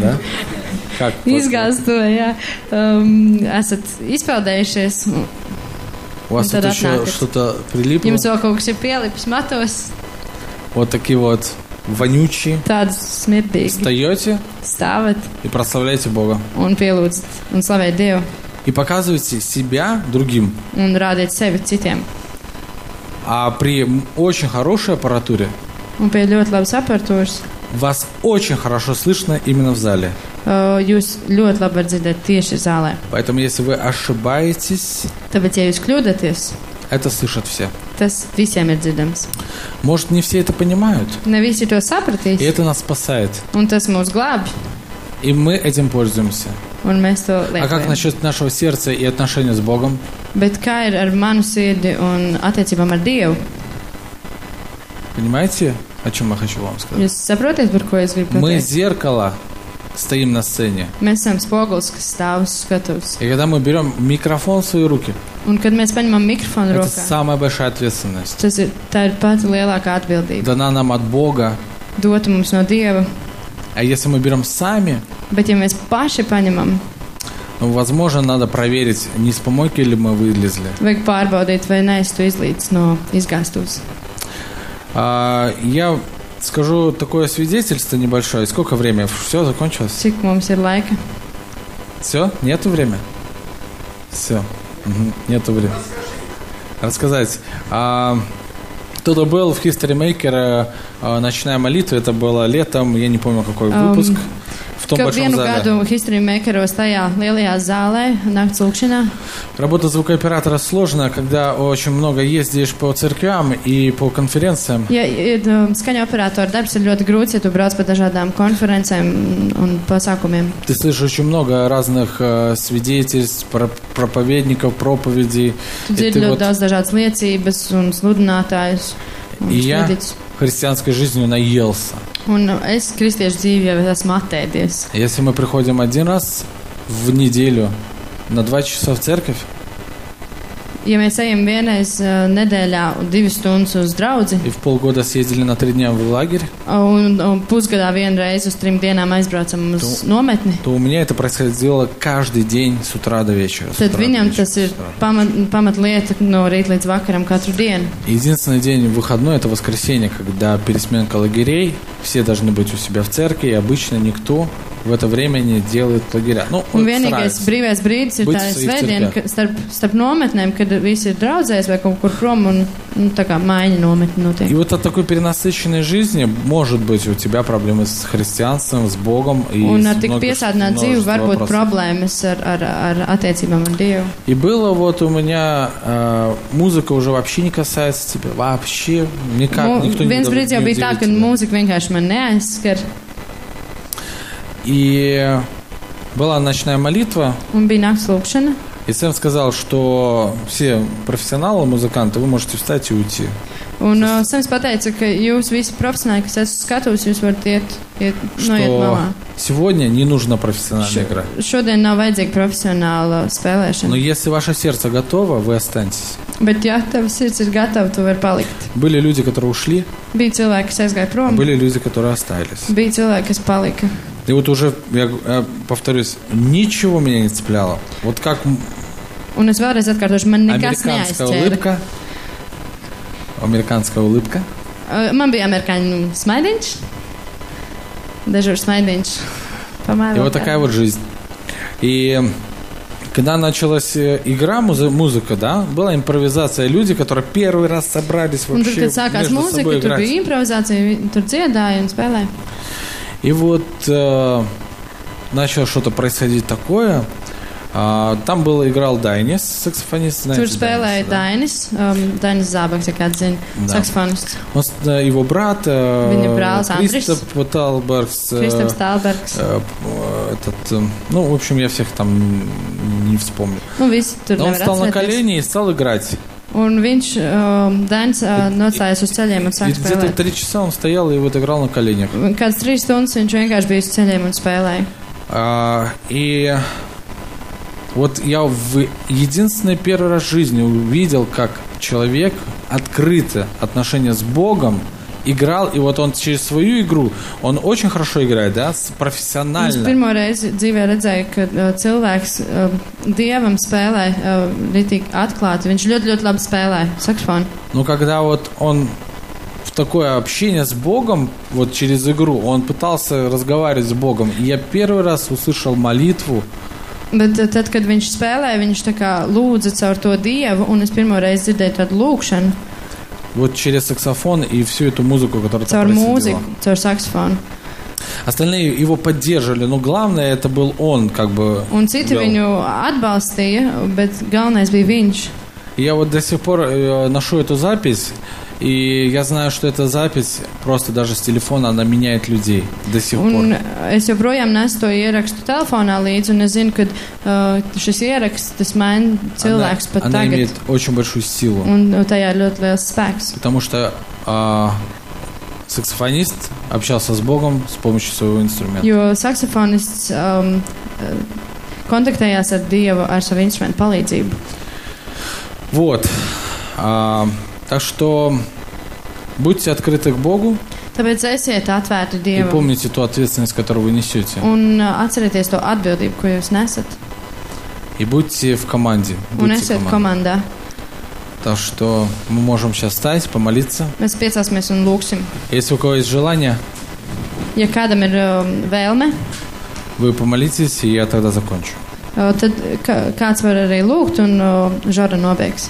да? Как? um, esat izpeldējušies, un У вас тут еще что-то прилипло? jums vēl kaut kas ir pielipis matos, Вот такие вот вонючие. tādas smirdīgi. Встаете Stāvat и прославляете Бога. un pielūdzat un slavēt Dievu И показываете себя другим. un rādiet sevi citiem. А при очень хорошей аппаратуре Un pie ļoti labas вас очень хорошо слышно именно в зале. uh, jūs ļoti labi varat dzirdēt tieši zālē. Поэтому если вы ошибаетесь, Tāpēc, ja jūs kļūdāties, это слышат все. Tas visiem ir dzirdams. Может, не все это понимают. Ne visi to И sapratīs, это нас спасает. un tas mūs glābj, И мы этим пользуемся. un mēs to А как насчет нашего сердца и отношения с Богом? Bet kā ir ar manu sirdi un attiecībām ar Dievu? Понимаете, о чем я хочу вам сказать? Jūs saprotat, par ko es gribu Мы зеркало стоим на сцене. Spogulis, kas stāv uz skatuves. И когда мы берем микрофон в свои руки, Un kad mēs paņemam mikrofonu это rokā, самая большая ответственность. tas ir, tā ir pati lielākā atbildība. Дана нам от Бога. Dota mums no Dieva. А если мы берем сами, Bet, ja mēs paši paņemam, ну, возможно, надо проверить, не с помойки ли мы вылезли. vajag pārbaudīt, vai neesmu izlīdz no izgāstus. А, я скажу такое свидетельство небольшое. Сколько время? Все, закончилось? Cik mums ir laika? Все? Нету времени? Все. Нету времени. Рассказать. А, кто-то был в History Maker а, ночная молитва. Это было летом, я не помню какой выпуск. В том Ka большом vienu зале. gadu History Makeros tajā lielajā zālē, nakts lūkšanā, Работа звукооператора сложная, когда очень много ездишь по церквям и по конференциям. ja ir um, skaņa operatora darbs, ir ļoti grūts, ja tu brauc pa dažādām konferencēm un pasākumiem. Ты слышишь очень много разных э, свидетельств, про- проповедников, проповедей. Tu И dzirdi ты ļoti вот daudz dažādas liecības un sludinātājus. un И я. Христианской жизнью наелся. Un es kristiešu dzīvi jau esmu attēdies. Если мы приходим один раз в неделю на два часа в церковь, Ja mēs ejam vienreiz uh, nedēļā un divas stundas uz draugu, и в полгода съездили на три дня в лагерь, un, un pusgadā vienreiz uz trim dienām aizbraucam uz nometni, то у меня это происходило каждый день с утра до вечера. с tad утра до viņam вечера, tas с ir утра. pamat, pamatlieta no rīta līdz vakaram katru dienu. Единственный день выходной это воскресенье, когда пересменка лагерей, все должны быть у себя в церкви, и обычно никто в это время не делает лагеря. Ну, Un вот vienīgais стараются. brīvais brīdis ir Būt tā savā svētdiena, cerkvē. ka starp, starp nometnēm, kad visi ir draudzēs vai kaut kur prom un nu, tā kā mājiņa nometne И вот от такой перенасыщенной жизни может быть у тебя проблемы с христианством, с Богом и Un с ar tik много- piesātinātu dzīvi множество var būt вопросов. problēmas ar, ar, ar attiecībām ar Dievu. И было вот у меня э, muzika уже вообще не касается тебя, вообще никак, никто не viens удов- brīdis jau не bija tā, удивит ka тебя. mūzika vienkārši man neaizskar. И была ночная молитва, Un bija nakts lūkšana. и Сэм сказал, что все профессионалы, музыканты, вы можете встать и уйти. Un uh, Sams pateica, ka jūs visi profesionāļi, kas esat skatos, jūs varat iet, iet, noiet malā. сегодня не нужна профессиональная игра. Šodien nav vajadzīga profesionāla Но spēlēšana. если ваше сердце готово, вы останетесь. Bet, ja tavs sirds ir gatava, tu vari palikt. Были люди, которые ушли, Bija cilvēki, kas aizgāja а prom, были люди, которые остались. bija cilvēki, kas palika. И вот уже, я, я повторюсь, ничего меня не цепляло. Вот как Un es vēlreiz atkārtošu, man nekas neaizķēra. улыбка. Американская улыбка. Uh, Man bija amerikāņu smaidiņš, dažur smaidiņš. И вот такая вот жизнь. И когда началась э, игра, музы- музыка, да, была импровизация, люди, которые первый раз собрались Un tad, вообще kad sākās собой tur bija improvizācija, vi- tur dziedāja un spēlēja. И вот э, начало что-то происходить такое. А, там был играл Дайнис, саксофонист. знаете Tur spēlēja да? Dainis, um, Dainis Zābaks, ja kāds zina, Да. saksofonists. Он, с- э, его брат э, Viņa Andris. Кристоп Талбергс, э, Kristaps Stālbergs. э, этот, э, ну, в общем, я всех там не вспомню. Visi tur Но он встал на колени и стал играть. Un viņš, um, Dainis, uh, nocājās uz ceļiem un И sāk где-то spēlēt. три часа он стоял и вот играл на коленях. Kāds trīs stundas viņš vienkārši bija uz ceļiem un spēlēja. А, и вот я в единственный первый раз в жизни увидел, как человек открыто отношения с Богом играл, и вот он через свою игру, он очень хорошо играет, да, с- Es профессионально. pirmo reizi dzīvē redzēju, ka uh, cilvēks uh, dievam spēlē uh, ritīgi atklāti. Viņš ļoti, ļoti labi spēlē saksofonu. Но когда вот он в такое общение с Богом, вот через игру, он пытался разговаривать с Богом, и я первый раз услышал молитву, Bet uh, tad, kad viņš spēlēja, viņš tā kā lūdza caur to dievu, un es pirmo reizi dzirdēju tādu lūgšanu вот через саксофон и всю эту музыку, которая там mūziku, caur saksofonu. Остальные его поддерживали, но главное это был он, как бы. Un citi вел. viņu atbalstīja, bet galvenais bija viņš. И Я вот до сих пор э, ношу эту запись, и я знаю, что эта запись просто даже с телефона она меняет людей до сих Un пор. es joprojām nesu to ierakstu telefonā līdzi, un es zinu, ka uh, šis ieraksts tas maina Она, cilvēks pat она tagad. имеет очень большую силу, Un uh, tajā ir ļoti liels spēks. потому что а, саксофонист общался с Богом с помощью своего инструмента. Jo saksofonists um, uh, kontaktējās ar Dievu ar savu instrumentu palīdzību. Вот. А, так что будьте открыты к Богу Tāpēc esiet atvērti и Dievam помните ту ответственность, которую вы несете. un uh, atcerieties to atbildību, ko jūs nesat. И будьте в команде. Un Будьте esiet komandā. Так что мы можем сейчас встать, помолиться. Mēs piecāsimies un lūgsim. Если у кого есть желание, Ja kādam ir um, vēlme, вы помолитесь, и я тогда закончу. uh, tad kā, kāds var arī lūgt un uh, žara nobeigs.